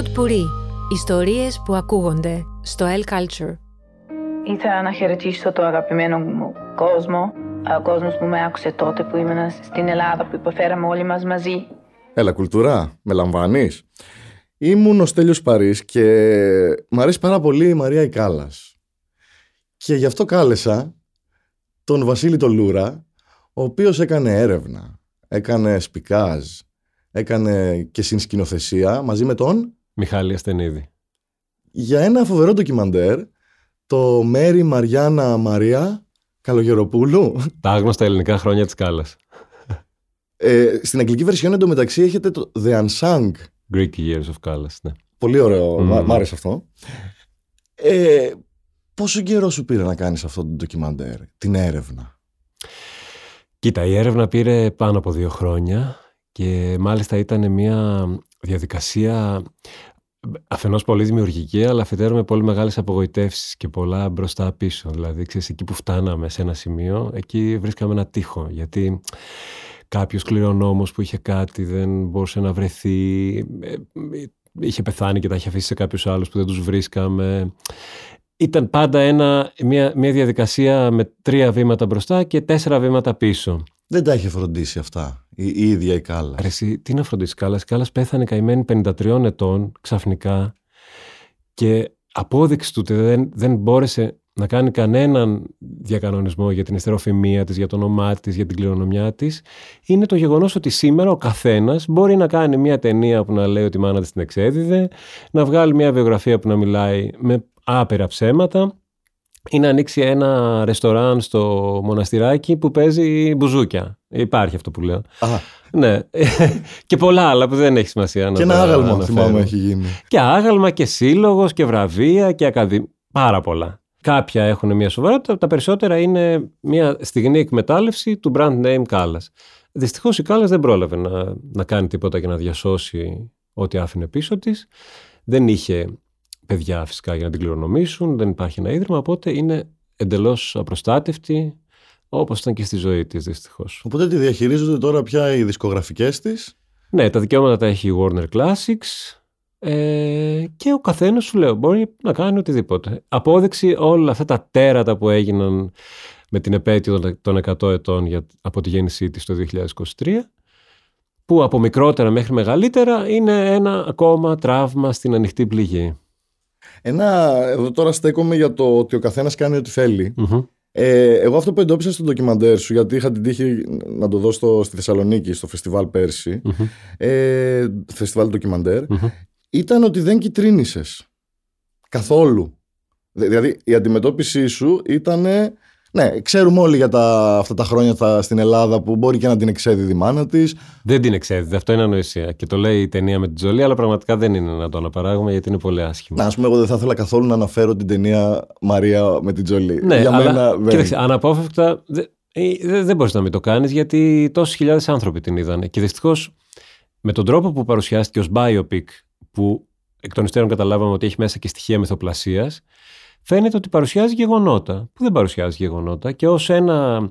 Pod Puri. Ιστορίες που ακούγονται στο El Culture. Ήθελα να χαιρετήσω το αγαπημένο μου κόσμο, ο κόσμος που με άκουσε τότε που ήμουν στην Ελλάδα, που υποφέραμε όλοι μας μαζί. Έλα, κουλτούρα, με λαμβάνεις; Ήμουν ο Στέλιος Παρής και μου αρέσει πάρα πολύ η Μαρία Ικάλας. Και γι' αυτό κάλεσα τον Βασίλη τον Λούρα, ο οποίος έκανε έρευνα, έκανε σπικάζ, έκανε και συνσκηνοθεσία μαζί με τον... Μιχάλη Αστενίδη. Για ένα φοβερό ντοκιμαντέρ, το Μέρι Μαριάννα Μαρία Καλογεροπούλου. Τα άγνωστα ελληνικά χρόνια της Κάλλας. Ε, στην αγγλική βερσιόν εντωμεταξύ έχετε το The Unsung. Greek Years of Callas, ναι. Πολύ ωραίο, mm. μ' άρεσε αυτό. Ε, πόσο καιρό σου πήρε να κάνεις αυτό το ντοκιμαντέρ, την έρευνα; Κοίτα, η έρευνα πήρε πάνω από δύο χρόνια και μάλιστα ήταν μια διαδικασία αφενός πολύ δημιουργική, αλλά αφετέρου με πολύ μεγάλες απογοητεύσεις και πολλά μπροστά πίσω. Δηλαδή, ξέρεις, εκεί που φτάναμε σε ένα σημείο, εκεί βρίσκαμε ένα τείχο, γιατί κάποιος κληρονόμος που είχε κάτι δεν μπορούσε να βρεθεί, ε, είχε πεθάνει και τα είχε αφήσει σε κάποιους άλλους που δεν τους βρίσκαμε. Ήταν πάντα ένα, μια, μια διαδικασία με τρία βήματα μπροστά και τέσσερα βήματα πίσω. Δεν τα είχε φροντίσει αυτά η, η ίδια η Κάλλας. Εσύ, τι να φροντίσεις η Κάλλας; Η Κάλλας πέθανε καημένη 53 ετών ξαφνικά και απόδειξη του ότι δεν, δεν μπόρεσε να κάνει κανέναν διακανονισμό για την ιστεροφημία της, για το όνομά της, για την κληρονομιά της, είναι το γεγονός ότι σήμερα ο καθένας μπορεί να κάνει μια ταινία που να λέει ότι η μάνα της την εξέδιδε, να βγάλει μια βιογραφία που να μιλάει με άπειρα ψέματα ή να ανοίξει ένα ρεστοράν στο μοναστηράκι που παίζει μπουζούκια. Υπάρχει αυτό που λέω. Ναι. και πολλά άλλα που δεν έχει σημασία να Και ένα άγαλμα θυμάμαι έχει γίνει. Και άγαλμα και σύλλογος και βραβεία και ακαδημία. Πάρα πολλά. Κάποια έχουν μια σοβαρότητα, τα περισσότερα είναι μια στιγμή εκμετάλλευση του brand name Callas. Δυστυχώς η Callas δεν πρόλαβε να, να κάνει τίποτα για να διασώσει ό,τι άφηνε πίσω της. Δεν είχε παιδιά φυσικά για να την κληρονομήσουν, δεν υπάρχει ένα ίδρυμα, οπότε είναι εντελώς απροστάτευτη, όπως ήταν και στη ζωή της δυστυχώς. Οπότε τη διαχειρίζονται τώρα πια οι δισκογραφικές της. Ναι, τα δικαιώματα τα έχει η Warner Classics. Ε, και ο καθένας σου λέω μπορεί να κάνει οτιδήποτε. Απόδειξη όλα αυτά τα τέρατα που έγιναν με την επέτειο των 100 ετών για, από τη γέννησή της το 2023 που από μικρότερα μέχρι μεγαλύτερα είναι ένα ακόμα τραύμα στην ανοιχτή πληγή. Ένα, εδώ τώρα στέκομαι για το ότι ο καθένας κάνει ό,τι Ε, εγώ αυτό που εντόπισα στο ντοκιμαντέρ σου, γιατί είχα την τύχη να το δω στο, στη Θεσσαλονίκη, στο φεστιβάλ πέρσι, ε, φεστιβάλ ντοκιμαντέρ, ήταν ότι δεν κυτρίνησες καθόλου. Δηλαδή η αντιμετώπιση σου ήταν ναι, ξέρουμε όλοι για τα, αυτά τα χρόνια θα, στην Ελλάδα που μπορεί και να την εξέδιδε η μάνα της. Δεν την εξέδιδε, αυτό είναι ανοησία. Και το λέει η ταινία με την Τζολί, αλλά πραγματικά δεν είναι να το αναπαράγουμε γιατί είναι πολύ άσχημο. Να, ας πούμε, εγώ δεν θα ήθελα καθόλου να αναφέρω την ταινία Μαρία με την Τζολί. Ναι, για αλλά, μένα δεν. Κοίταξε, αναπόφευκτα δεν, δεν μπορείς να μην το κάνεις γιατί τόσες χιλιάδες άνθρωποι την είδαν. Και δυστυχώς με τον τρόπο που παρουσιάστηκε ως biopic, που εκ των υστέρων καταλάβαμε ότι έχει μέσα και στοιχεία μυθοπλασίας, φαίνεται ότι παρουσιάζει γεγονότα, που δεν παρουσιάζει γεγονότα και ως ένα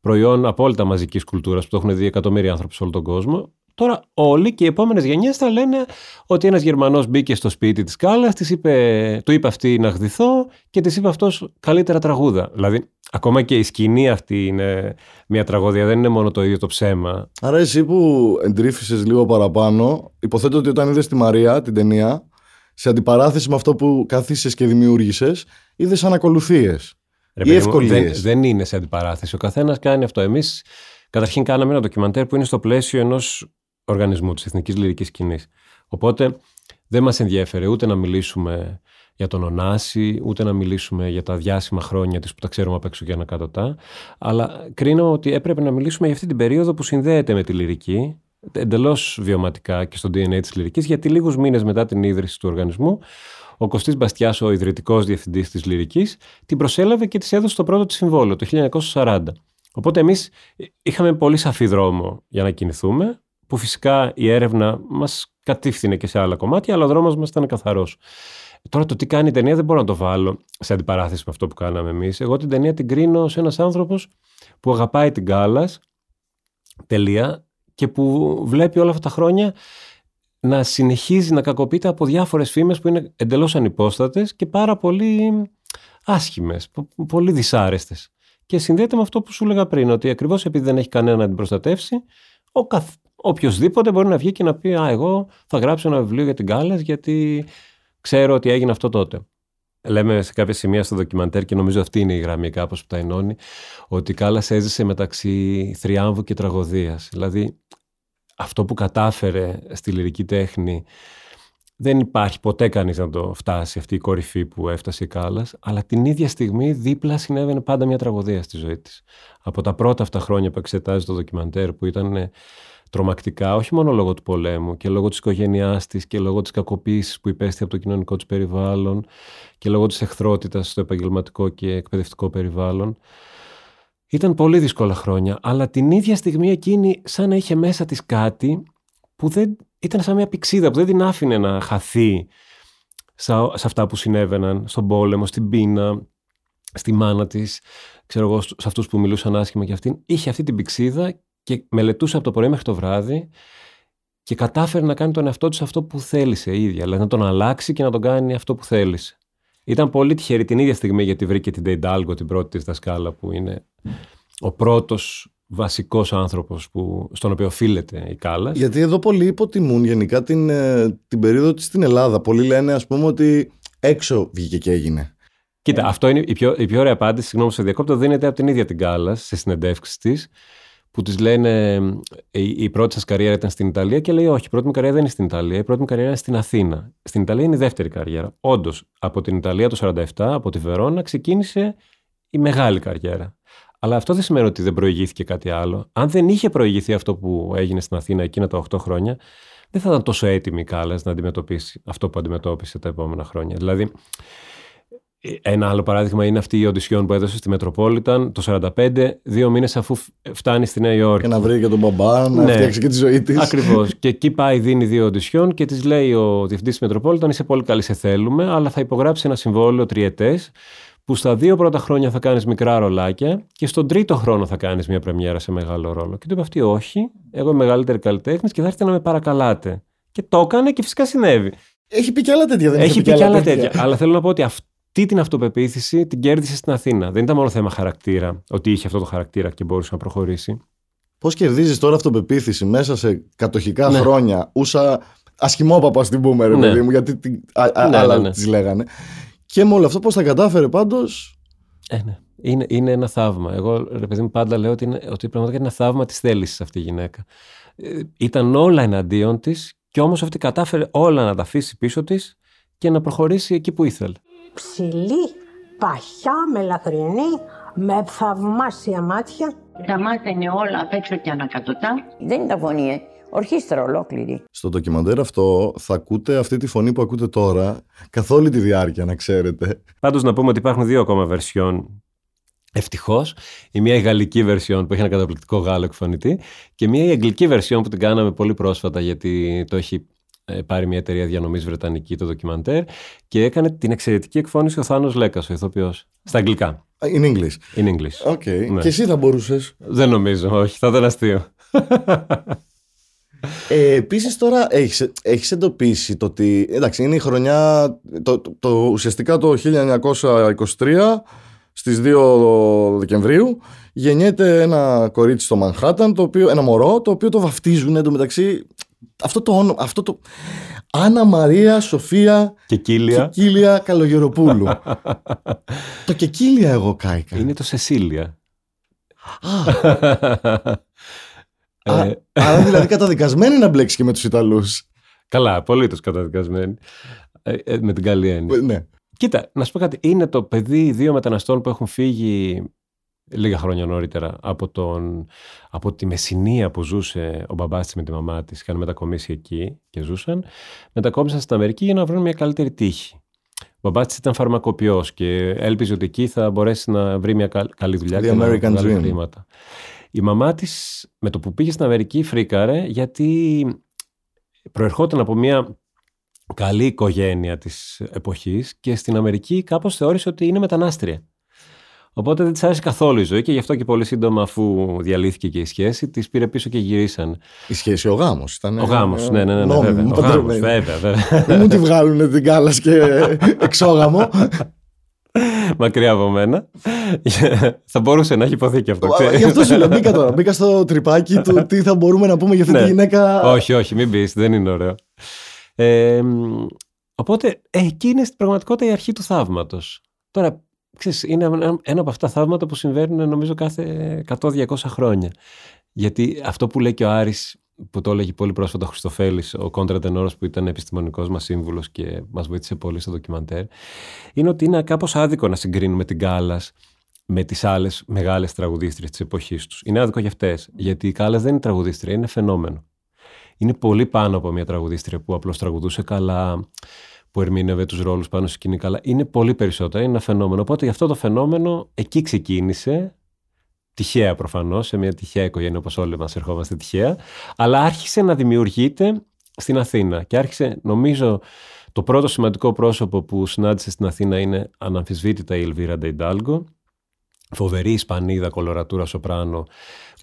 προϊόν απόλυτα μαζικής κουλτούρας που το έχουν δει εκατομμύρια άνθρωποι σε όλο τον κόσμο. Τώρα όλοι και οι επόμενες γενιές θα λένε ότι ένας Γερμανός μπήκε στο σπίτι της Κάλλας, είπε, του είπε αυτή να γδυθώ και της είπε αυτός καλύτερα τραγούδα. Δηλαδή, ακόμα και η σκηνή αυτή είναι μια τραγωδία, δεν είναι μόνο το ίδιο το ψέμα. Άρα, εσύ που εντρίφησε λίγο παραπάνω, υποθέτω ότι όταν είδες τη Μαρία την ταινία, σε αντιπαράθεση με αυτό που καθίσαι και δημιούργησες, είδες ανακολουθίες. Ή ευκολίες. Δεν, δεν είναι σε αντιπαράθεση. Ο καθένας κάνει αυτό. Εμείς καταρχήν κάναμε ένα ντοκιμαντέρ που είναι στο πλαίσιο ενός οργανισμού της Εθνικής Λυρικής Σκηνής. Οπότε δεν μας ενδιαφέρε ούτε να μιλήσουμε για τον Ωνάση, ούτε να μιλήσουμε για τα διάσημα χρόνια της που τα ξέρουμε απ' έξω και ανακάτωτά. Αλλά κρίνω ότι έπρεπε να μιλήσουμε για αυτή την περίοδο που συνδέεται με τη λυρική, εντελώς βιωματικά και στο DNA της λυρικής, γιατί λίγους μήνες μετά την ίδρυση του οργανισμού, ο Κωστής Μπαστιάς, ο ιδρυτικός διευθυντής της λυρικής, την προσέλαβε και της έδωσε το πρώτο της συμβόλαιο το 1940. Οπότε εμείς είχαμε πολύ σαφή δρόμο για να κινηθούμε, που φυσικά η έρευνα μας κατήφθηνε και σε άλλα κομμάτια, αλλά ο δρόμος μας ήταν καθαρός. Τώρα το τι κάνει η ταινία δεν μπορώ να το βάλω σε αντιπαράθεση με αυτό που κάναμε εμείς. Εγώ την ταινία την κρίνω σε ένας άνθρωπος που αγαπάει την Κάλλα. Τελεία και που βλέπει όλα αυτά τα χρόνια να συνεχίζει να κακοποιείται από διάφορες φήμες που είναι εντελώς ανυπόστατες και πάρα πολύ άσχημες, πολύ δυσάρεστες. Και συνδέεται με αυτό που σου έλεγα πριν, ότι ακριβώς επειδή δεν έχει κανένα να την προστατεύσει, ο καθ... οποιοδήποτε μπορεί να βγει και να πει «Α, εγώ θα γράψω ένα βιβλίο για την Κάλλας γιατί ξέρω ότι έγινε αυτό τότε». Λέμε σε κάποια σημεία στο ντοκιμαντέρ και νομίζω αυτή είναι η γραμμή κάπως που τα ενώνει, ότι η Κάλλας έζησε μεταξύ θριάμβου και τραγωδίας. Δηλαδή αυτό που κατάφερε στη λυρική τέχνη δεν υπάρχει ποτέ κανείς να το φτάσει αυτή η κορυφή που έφτασε η Κάλλας, αλλά την ίδια στιγμή δίπλα συνέβαινε πάντα μια τραγωδία στη ζωή της. Από τα πρώτα αυτά χρόνια που εξετάζει το ντοκιμαντέρ που ήταν τρομακτικά, όχι μόνο λόγω του πολέμου και λόγω της οικογένειάς της και λόγω της κακοποίησης που υπέστη από το κοινωνικό της περιβάλλον και λόγω της εχθρότητας στο επαγγελματικό και εκπαιδευτικό περιβάλλον. Ήταν πολύ δύσκολα χρόνια, αλλά την ίδια στιγμή εκείνη σαν να είχε μέσα της κάτι που δεν ήταν σαν μια πηξίδα που δεν την άφηνε να χαθεί σε αυτά που συνέβαιναν στον πόλεμο, στην πείνα, στη μάνα της, ξέρω εγώ, σε αυτούς που μιλούσαν άσχημα για αυτήν. Είχε αυτή την πηξίδα και μελετούσε από το πρωί μέχρι το βράδυ και κατάφερε να κάνει τον εαυτό της αυτό που θέλησε η ίδια, δηλαδή να τον αλλάξει και να τον κάνει αυτό που θέλησε. Ήταν πολύ τυχερή την ίδια στιγμή γιατί βρήκε την Ντέιντάλγκο, την πρώτη της δασκάλα που είναι ο πρώτος βασικός άνθρωπος που, στον οποίο οφείλεται η Κάλλας. Γιατί εδώ πολλοί υποτιμούν γενικά την, ε, την περίοδο της στην Ελλάδα. Πολλοί λένε ας πούμε ότι έξω βγήκε και έγινε. Κοίτα, αυτό είναι η πιο, η πιο ωραία απάντηση, συγγνώμη σε διακόπτω, δίνεται από την ίδια την Κάλλας σε συνεντεύξεις της που της λένε η, η πρώτη σας καριέρα ήταν στην Ιταλία και λέει: Όχι, η πρώτη μου καριέρα δεν είναι στην Ιταλία, η πρώτη μου καριέρα είναι στην Αθήνα. Στην Ιταλία είναι η δεύτερη καριέρα. Όντως, από την Ιταλία το 1947, από τη Βερόνα, ξεκίνησε η μεγάλη καριέρα. Αλλά αυτό δεν σημαίνει ότι δεν προηγήθηκε κάτι άλλο. Αν δεν είχε προηγηθεί αυτό που έγινε στην Αθήνα εκείνα τα 8 χρόνια, δεν θα ήταν τόσο έτοιμη η Κάλλας να αντιμετωπίσει αυτό που αντιμετώπισε τα επόμενα χρόνια. Δηλαδή, ένα άλλο παράδειγμα είναι αυτή η οντισιόν που έδωσε στη Μετροπόλιταν το 1945, δύο μήνες αφού φτάνει στη Νέα Υόρκη. Και να βρει και τον μπαμπά, να ναι. φτιάξει και τη ζωή της. Ακριβώς. και εκεί πάει, δίνει δύο οντισιόν και της λέει ο διευθυντή της Μετροπόλιταν: Είσαι πολύ καλή, σε θέλουμε, αλλά θα υπογράψει ένα συμβόλαιο τριετές που στα δύο πρώτα χρόνια θα κάνεις μικρά ρολάκια και στον τρίτο χρόνο θα κάνεις μια πρεμιέρα σε μεγάλο ρόλο. Και του είπε αυτή, Όχι, εγώ είμαι μεγαλύτερη καλλιτέχνης και θα έρθετε να με παρακαλάτε. Και το έκανε και φυσικά συνέβη. Έχει πει και άλλα τέτοια, δεν έχει πει και άλλα τέτοια. Αλλά θέλω να πω ότι αυτή την αυτοπεποίθηση την κέρδισε στην Αθήνα. Δεν ήταν μόνο θέμα χαρακτήρα, ότι είχε αυτό το χαρακτήρα και μπορούσε να προχωρήσει. Πώς κερδίζεις τώρα αυτοπεποίθηση μέσα σε κατοχικά ναι. χρόνια, ούσα ασχημόπαπα, ας την πούμε, ρε ναι. παιδί μου, γιατί α, ναι, άλλα ναι, ναι. τη λέγανε. Και με όλο αυτό, πώς τα κατάφερε πάντως; Ε, ναι. Είναι, είναι ένα θαύμα. Εγώ, ρε παιδί μου, πάντα λέω ότι, είναι, ότι πραγματικά είναι ένα θαύμα της θέλησης αυτή η γυναίκα. Ε, ήταν όλα εναντίον της και όμως αυτή κατάφερε όλα να τα αφήσει πίσω της και να προχωρήσει εκεί που ήθελε. Ψηλή, παχιά, μελαχρινή, με θαυμάσια μάτια. Τα μάτια είναι όλα απ' έξω και ανακατοτά. Δεν ήταν φωνή, ε ορχήστρα ολόκληρη. Στο ντοκιμαντέρ αυτό θα ακούτε αυτή τη φωνή που ακούτε τώρα καθ' όλη τη διάρκεια, να ξέρετε. Πάντως να πούμε ότι υπάρχουν δύο ακόμα βερσιόν Ευτυχώς, η μία η γαλλική βερσιόν που έχει ένα καταπληκτικό Γάλλο εκφωνητή και μία η αγγλική βερσιόν που την κάναμε πολύ πρόσφατα γιατί το έχει ε, πάρει μια εταιρεία διανομής βρετανική το ντοκιμαντέρ και έκανε την εξαιρετική εκφώνηση ο Θάνος Λέκας, ο ηθοποιός. Στα αγγλικά. In English. In English. Okay. Ναι. Και εσύ θα μπορούσες; Δεν νομίζω, όχι, θα ήταν αστείο. Ε, Επίσης, τώρα έχεις έχεις εντοπίσει το ότι. Εντάξει, είναι η χρονιά. Το, το, το ουσιαστικά το 1923, στις 2 Δεκεμβρίου, γεννιέται ένα κορίτσι στο Μανχάταν, το οποίο, ένα μωρό, το οποίο το βαφτίζουν εντωμεταξύ. Αυτό το όνομα. Αυτό το... Άννα Μαρία Σοφία Κεκίλια, Κεκίλια Καλογεροπούλου. το Κεκίλια εγώ κάηκα. Είναι το Σεσίλια. Α, ε, άρα δηλαδή καταδικασμένη να μπλέξει και με τους Ιταλούς. Καλά, πολύ τους καταδικασμένη. Ε, ε, με την καλή έννοια. Ναι. Κοίτα, να σου πω κάτι. Είναι το παιδί δύο μεταναστών που έχουν φύγει λίγα χρόνια νωρίτερα από, τον, από τη Μεσσηνία που ζούσε ο μπαμπάς της με τη μαμά της. Είχαν μετακομίσει εκεί και ζούσαν. Μετακόμισαν στην Αμερική για να βρουν μια καλύτερη τύχη. Ο μπαμπάς της ήταν φαρμακοποιός και έλπιζε ότι εκεί θα μπορέσει να βρει μια καλή δουλειά The και American να βγάλει χρήματα. Η μαμά της με το που πήγε στην Αμερική φρίκαρε γιατί προερχόταν από μια καλή οικογένεια της εποχής και στην Αμερική κάπως θεώρησε ότι είναι μετανάστρια. Οπότε δεν της άρεσε καθόλου η ζωή και γι' αυτό και πολύ σύντομα, αφού διαλύθηκε και η σχέση, της πήρε πίσω και γυρίσαν. Η σχέση, ο γάμος. Ήταν, Ο γάμος, ε, ναι, ναι, ναι, ναι, νόμιμο, βέβαια. Ο παντρεμένη. γάμος, βέβαια, βέβαια. Δεν μου τη βγάλουν την κάλας και εξόγαμο. Μακριά από μένα. θα μπορούσε να έχει υποθεί και αυτό. Α, ξέρεις. Γι' αυτό σου λέω, μπήκα τώρα. Μπήκα στο τρυπάκι του τι θα μπορούμε να πούμε για αυτή τη Ναι. γυναίκα. όχι, όχι, μην πεις, δεν είναι ωραίο. Ε, μ, οπότε, ε, εκεί είναι στην πραγματικότητα η αρχή του θαύματος. Τώρα, ξέρεις, είναι ένα, ένα από αυτά τα θαύματα που συμβαίνουν νομίζω κάθε 100-200 χρόνια. Γιατί αυτό που λέει και ο Άρης, που το έλεγε πολύ πρόσφατα ο Χριστοφέλης, ο κόντρατενόρος που ήταν επιστημονικός μας σύμβουλος και μας βοήθησε πολύ στο ντοκιμαντέρ, είναι ότι είναι κάπως άδικο να συγκρίνουμε την Κάλλας με τις άλλες μεγάλες τραγουδίστριες της εποχής τους. Είναι άδικο για αυτές, γιατί η Κάλλας δεν είναι τραγουδίστρια, είναι φαινόμενο. Είναι πολύ πάνω από μια τραγουδίστρια που απλώς τραγουδούσε καλά, που ερμήνευε τους ρόλους πάνω στη σκηνή καλά. Είναι πολύ περισσότερα, είναι ένα φαινόμενο. Οπότε γι' αυτό το φαινόμενο εκεί ξεκίνησε, τυχαία προφανώς, σε μια τυχαία οικογένεια όπως όλοι μας ερχόμαστε τυχαία, αλλά άρχισε να δημιουργείται στην Αθήνα και άρχισε νομίζω το πρώτο σημαντικό πρόσωπο που συνάντησε στην Αθήνα είναι αναμφισβήτητα η Ελβίρα Ντεϊντάλγκο, φοβερή Ισπανίδα, κολορατούρα σοπράνο.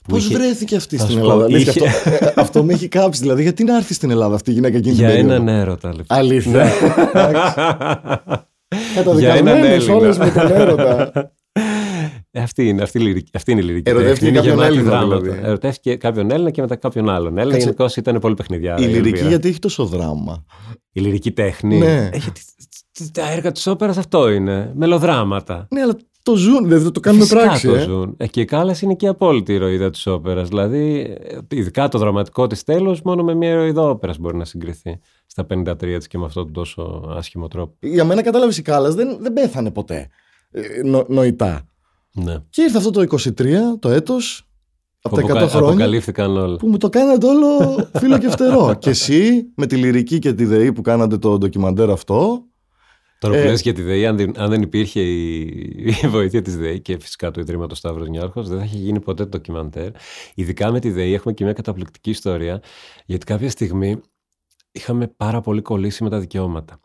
Που Πώς είχε- βρέθηκε αυτή θα στην σου πω, Ελλάδα. Αλήθεια, είχε- αυτό, ε, αυτό με έχει κάψει. Δηλαδή, γιατί να έρθει στην Ελλάδα αυτή η γυναίκα εκείνη Για την περίοδο; έναν έρωτα, λοιπόν. Αλήθεια. Για έναν Καταδικασμένες Έλληνα. όλες με τον έρωτα. Ε, αυτή, είναι, αυτή, η λυρική, αυτή είναι η λυρική. Ερωτεύτηκε τέχνη, είναι κάποιον γεμάτη Έλληνα, δράματα. δηλαδή. Ερωτεύτηκε κάποιον Έλληνα και μετά κάποιον άλλον Έλληνα. Κάτσε. Γενικώς ήταν πολύ παιχνιδιά. Η λυρική γιατί έχει τόσο δράμα. Η λυρική τέχνη. Ναι. Ε, γιατί τα έργα της όπερας αυτό είναι. Μελοδράματα. Ναι, αλλά το ζουν, δηλαδή το κάνουμε Φυσικά πράξη. το ε. ζουν. Ε, και η Κάλλα είναι και η απόλυτη ηρωίδα της όπερας. Δηλαδή, ε, ειδικά το δραματικό της τέλος, μόνο με μια ηρωίδα όπερας μπορεί να συγκριθεί στα 53 της και με αυτόν τον τόσο άσχημο τρόπο. Για μένα κατάλαβες η Κάλλα δεν, δεν πέθανε ποτέ. Ε, νο- νοητά. Ναι. Και ήρθε αυτό το 23, το έτος, από τα 100 Αποκα- χρόνια, Αποκαλύφθηκαν όλα. που μου το κάνατε όλο φίλο και φτερό. και εσύ με τη λυρική και τη ΔΕΗ που κάνατε το ντοκιμαντέρ αυτό, Τώρα που Ε, λες για τη ΔΕΗ, αν δεν, αν δεν υπήρχε η, η βοήθεια της ΔΕΗ και φυσικά του Ιδρύματος Σταύρος Νιάρχος, δεν θα είχε γίνει ποτέ το ντοκιμαντέρ. Ειδικά με τη ΔΕΗ έχουμε και μια καταπληκτική ιστορία, γιατί κάποια στιγμή είχαμε πάρα πολύ κολλήσει με τα δικαιώματα.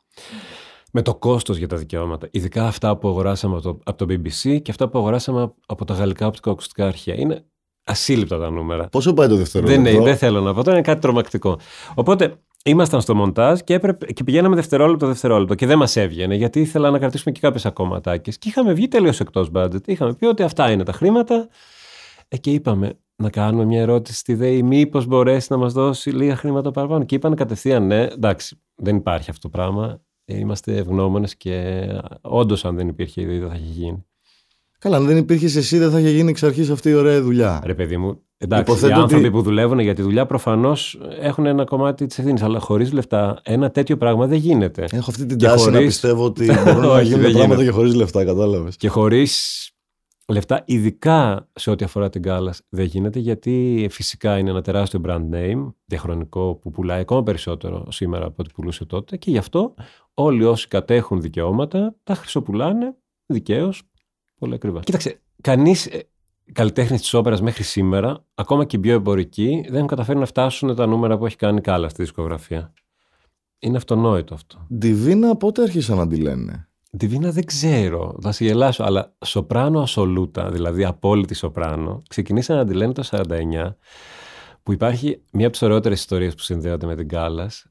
Με το κόστος για τα δικαιώματα. Ειδικά αυτά που αγοράσαμε από το, από το BBC και αυτά που αγοράσαμε από τα γαλλικά οπτικοακουστικά αρχεία. Είναι ασύλληπτα τα νούμερα. πόσο πάει το Δεν, δευτερόλεπτο. είναι, δεν θέλω να πω, τώρα είναι κάτι τρομακτικό. Οπότε ήμασταν στο μοντάζ και, έπρεπε, και πηγαίναμε δευτερόλεπτο δευτερόλεπτο και δεν μας έβγαινε γιατί ήθελα να κρατήσουμε και κάποιες ακόμα ατάκες. Και είχαμε βγει τελείως εκτός budget. Είχαμε πει ότι αυτά είναι τα χρήματα. Ε, και είπαμε να κάνουμε μια ερώτηση στη ΔΕΗ, μήπως μπορέσει να μας δώσει λίγα χρήματα παραπάνω. Και είπαν κατευθείαν ναι, εντάξει, δεν υπάρχει αυτό το πράγμα. Ε, Είμαστε ευγνώμονες και όντως, αν δεν υπήρχε η ΔΕΗ, δεν θα είχε γίνει. Καλά, αν δεν υπήρχες εσύ, δεν θα είχε γίνει εξ αρχής αυτή η ωραία δουλειά. Ρε παιδί μου, εντάξει, Υποθέτω οι άνθρωποι ότι- που δουλεύουν για τη δουλειά προφανώς έχουν ένα κομμάτι της ευθύνης. Αλλά χωρίς λεφτά ένα τέτοιο πράγμα δεν γίνεται. Έχω αυτή την Και τάση να χωρίς- πιστεύω ότι μπορούν να Όχι, γίνουν δεν πράγματα γίνεται. και χωρίς λεφτά, κατάλαβες. Και χωρίς λεφτά, ειδικά σε ό,τι αφορά την Κάλλας, δεν γίνεται γιατί φυσικά είναι ένα τεράστιο brand name διαχρονικό που πουλάει ακόμα περισσότερο σήμερα από ό,τι πουλούσε τότε και γι' αυτό όλοι όσοι κατέχουν δικαιώματα τα χρυσοπουλάνε δικαίως πολύ ακριβά. Κοίταξε, κανείς καλλιτέχνης της όπερας μέχρι σήμερα, ακόμα και οι πιο εμπορικοί, δεν έχουν καταφέρει να φτάσουν τα νούμερα που έχει κάνει Κάλλα στη δισκογραφία. Είναι αυτονόητο αυτό. Ντιβίνα πότε άρχισαν να τη λένε; Τη Βίνα δεν ξέρω, θα σε γελάσω, αλλά σοπράνο ασολούτα, δηλαδή απόλυτη σοπράνο, ξεκινήσαν να τη λένε το 49, που υπάρχει μία από τις ωραιότερες ιστορίες που συνδέονται με την Κάλλας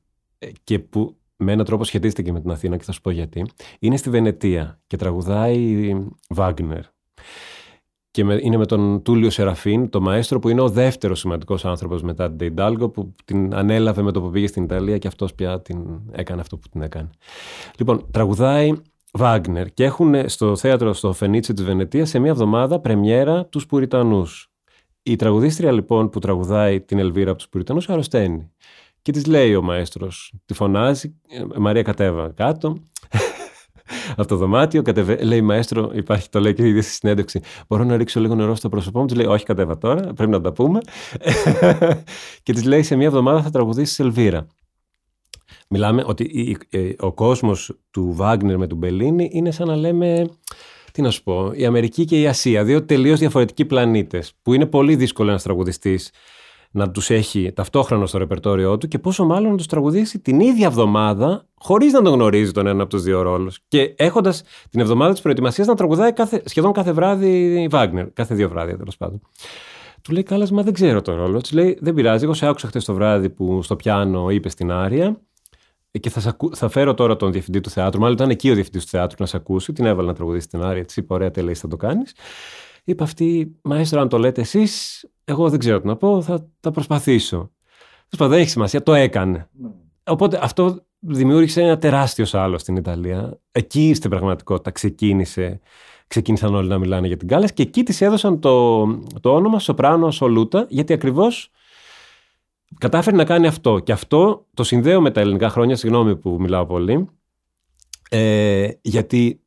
και που με έναν τρόπο σχετίζεται και με την Αθήνα και θα σου πω γιατί. Είναι στη Βενετία και τραγουδάει Βάγνερ. Και με, είναι με τον Τούλιο Σεραφίν, το μαέστρο που είναι ο δεύτερος σημαντικός άνθρωπος μετά την Ντεϊντάλγκο, που την ανέλαβε με το που πήγε στην Ιταλία και αυτός πια την έκανε αυτό που την έκανε. Λοιπόν, τραγουδάει Βάγνερ και έχουν στο θέατρο στο Φενίτσι της Βενετίας σε μία εβδομάδα πρεμιέρα τους Πουριτανούς. Η τραγουδίστρια λοιπόν που τραγουδάει την Ελβίρα από τους Πουριτανούς αρρωσταίνει. Και της λέει ο μαέστρος, τη φωνάζει, «Ε, Μαρία κατέβα κάτω, από το δωμάτιο, κατεβε... λέει μαέστρο, υπάρχει, το λέει και ήδη στη συνέντευξη. Μπορώ να ρίξω λίγο νερό στο πρόσωπό μου. Της λέει, Όχι, κατέβα τώρα, πρέπει να τα πούμε. και της λέει, Σε μία εβδομάδα θα τραγουδήσεις Ελβίρα. Μιλάμε ότι η- ε, ο κόσμος του Βάγνερ με του Μπελίνη είναι σαν να λέμε, τι να σου πω, η Αμερική και η Ασία, δύο τελείως διαφορετικοί πλανήτες, που είναι πολύ δύσκολο ένας τραγουδιστής να τους έχει ταυτόχρονα στο ρεπερτόριό του και πόσο μάλλον να τους τραγουδήσει την ίδια εβδομάδα, χωρίς να τον γνωρίζει τον ένα από τους δύο ρόλους. Και έχοντας την εβδομάδα της προετοιμασίας να τραγουδάει κάθε, σχεδόν κάθε βράδυ Βάγνερ, κάθε δύο βράδια τέλος πάντων. Του λέει κάλασμα, δεν ξέρω τον ρόλο. Τη λέει δεν πειράζει, εγώ σε άκουσα χθε το βράδυ που στο πιάνο είπε στην Άρια και θα, θα φέρω τώρα τον διευθυντή του θεάτρου. Μάλλον ήταν εκεί ο διευθυντής του θεάτρου να σε ακούσει. Την έβαλε να τραγουδήσει την Άρια. Της είπε: Ωραία, τέλεια, θα το κάνεις. Είπε αυτή, Μαέστρο, αν το λέτε εσείς, εγώ δεν ξέρω τι να πω, θα τα προσπαθήσω. Τέλος δεν έχει σημασία, το έκανε. Ναι. Οπότε αυτό δημιούργησε ένα τεράστιο άλλο στην Ιταλία. Εκεί στην πραγματικότητα ξεκίνησε, ξεκίνησαν όλοι να μιλάνε για την Κάλλα και εκεί της έδωσαν το, το όνομα Σοπράνο Ασολούτα, γιατί ακριβώς κατάφερε να κάνει αυτό. Και αυτό το συνδέω με τα ελληνικά χρόνια, συγγνώμη που μιλάω πολύ, ε, γιατί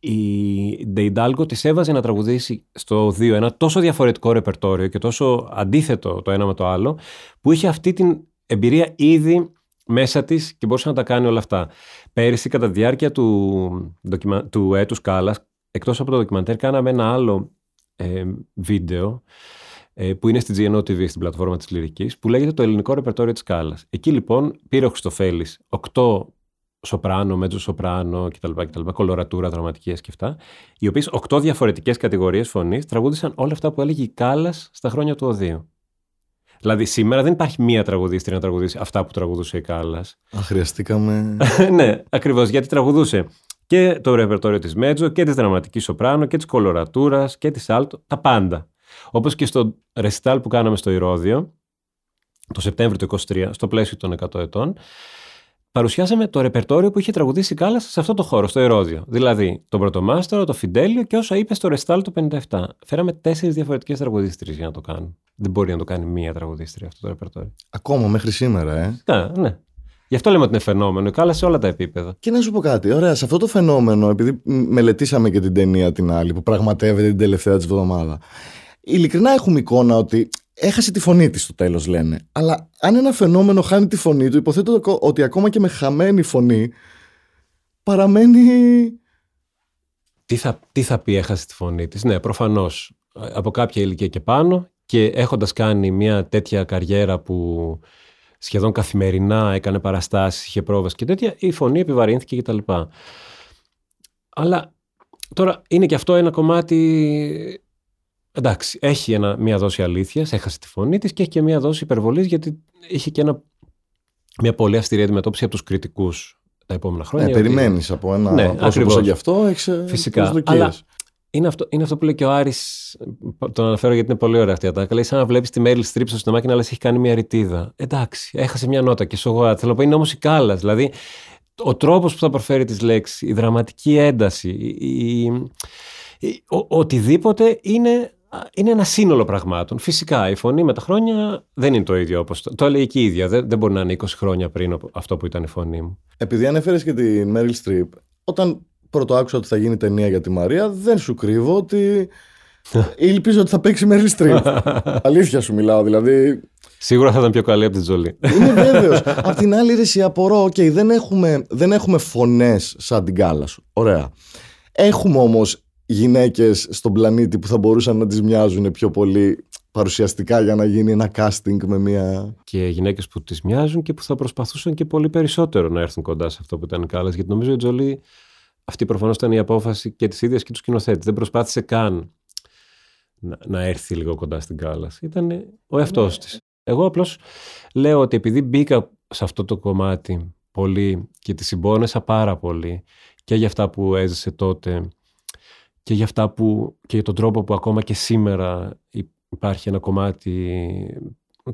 η Ντεϊντάλγκο τη έβαζε να τραγουδήσει στο 2 ένα τόσο διαφορετικό ρεπερτόριο και τόσο αντίθετο το ένα με το άλλο, που είχε αυτή την εμπειρία ήδη μέσα της και μπορούσε να τα κάνει όλα αυτά. Πέρυσι, κατά τη διάρκεια του, του έτους Κάλλα, εκτός από το ντοκιμαντέρ, κάναμε ένα άλλο ε, βίντεο ε, που είναι στη GNO TV, στην πλατφόρμα της Λυρικής, που λέγεται το ελληνικό ρεπερτόριο της Κάλλας. Εκεί λοιπόν πήρε ο Χριστοφέλης οκτώ σοπράνο, μέτζο σοπράνο κτλ. κτλ κολορατούρα, δραματικέ και αυτά. Οι οποίες οκτώ διαφορετικές κατηγορίες φωνής τραγούδισαν όλα αυτά που έλεγε η Κάλλας στα χρόνια του Οδείου. Δηλαδή σήμερα δεν υπάρχει μία τραγουδίστρια να τραγουδήσει αυτά που τραγουδούσε η Κάλλας. Αν χρειαστήκαμε. ναι, ακριβώς γιατί τραγουδούσε και το ρεπερτόριο της Μέτζο και της δραματικής σοπράνο και της κολορατούρας και της Άλτο, τα πάντα. Όπως και στο ρεσιτάλ που κάναμε στο Ηρώδιο το Σεπτέμβριο του 2023, στο πλαίσιο των 100 ετών, παρουσιάσαμε το ρεπερτόριο που είχε τραγουδήσει η Κάλλα σε αυτό το χώρο, στο Ερόδιο. Δηλαδή, τον Πρωτομάστορο, το Φιντέλιο και όσα είπε στο Ρεστάλ το 57. Φέραμε τέσσερις διαφορετικές τραγουδίστριες για να το κάνουν. Δεν μπορεί να το κάνει μία τραγουδίστρια αυτό το ρεπερτόριο. Ακόμα μέχρι σήμερα, ε. Ναι, ναι. Γι' αυτό λέμε ότι είναι φαινόμενο. Η Κάλλα σε όλα τα επίπεδα. Και να σου πω κάτι. Ωραία, σε αυτό το φαινόμενο, επειδή μελετήσαμε και την ταινία την άλλη που πραγματεύεται την τελευταία της εβδομάδα. Ειλικρινά έχουμε εικόνα ότι έχασε τη φωνή της στο τέλος λένε. Αλλά αν ένα φαινόμενο χάνει τη φωνή του, υποθέτω ότι ακόμα και με χαμένη φωνή παραμένει... Τι θα, τι θα πει έχασε τη φωνή της; Ναι, προφανώς από κάποια ηλικία και πάνω και έχοντας κάνει μια τέτοια καριέρα που σχεδόν καθημερινά έκανε παραστάσεις, είχε πρόβες και τέτοια, η φωνή επιβαρύνθηκε κτλ. Αλλά τώρα είναι και αυτό ένα κομμάτι εντάξει, έχει ένα, μία δόση αλήθειας, έχασε τη φωνή της και έχει και μία δόση υπερβολής, γιατί είχε και ένα, μια πολύ αυστηρή αντιμετώπιση από τους κριτικούς τα επόμενα χρόνια. Ε, Περιμένεις από ένα ναι, πρόσωπο σαν γι' αυτό, έχεις ε, Φυσικά. Αλλά είναι αυτό, είναι αυτό που λέει και ο Άρης, τον αναφέρω γιατί είναι πολύ ωραία αυτή η ατάκα. Λέει σαν να βλέπεις τη Μέρλ Στριπ στο και να λες έχει κάνει μια ρητίδα. Εντάξει, έχασε μια νότα και σογόα. Θέλω να πω είναι όμως η κάλα. Δηλαδή, ο τρόπος που θα προφέρει τις λέξεις, η δραματική ένταση, η, η, ο, οτιδήποτε είναι είναι ένα σύνολο πραγμάτων. Φυσικά η φωνή με τα χρόνια δεν είναι το ίδιο όπως το, το έλεγε και η ίδια. Δεν, δεν μπορεί να είναι 20 χρόνια πριν αυτό που ήταν η φωνή μου. Επειδή ανέφερες και τη Μέριλ Στριπ, όταν πρώτο άκουσα ότι θα γίνει ταινία για τη Μαρία, δεν σου κρύβω ότι. Ελπίζω ότι θα παίξει Μέριλ Στριπ. Αλήθεια σου μιλάω, δηλαδή. Σίγουρα θα ήταν πιο καλή από την Τζολί. Είμαι βέβαιος. Απ' την άλλη, ρε, απορώ, okay, δεν έχουμε, δεν έχουμε φωνές σαν την κάλα σου. Ωραία. Έχουμε όμως γυναίκες στον πλανήτη που θα μπορούσαν να τις μοιάζουν πιο πολύ παρουσιαστικά για να γίνει ένα casting με μια... Και γυναίκες που τις μοιάζουν και που θα προσπαθούσαν και πολύ περισσότερο να έρθουν κοντά σε αυτό που ήταν κάλας γιατί νομίζω η Τζολί αυτή προφανώς ήταν η απόφαση και της ίδιας και του σκηνοθέτη. Δεν προσπάθησε καν να, να έρθει λίγο κοντά στην κάλα. Ήταν ο εαυτός ναι. της. Εγώ απλώς λέω ότι επειδή μπήκα σε αυτό το κομμάτι πολύ και τη συμπόνεσα πάρα πολύ και για αυτά που έζησε τότε και για αυτά που και για τον τρόπο που ακόμα και σήμερα υπάρχει ένα κομμάτι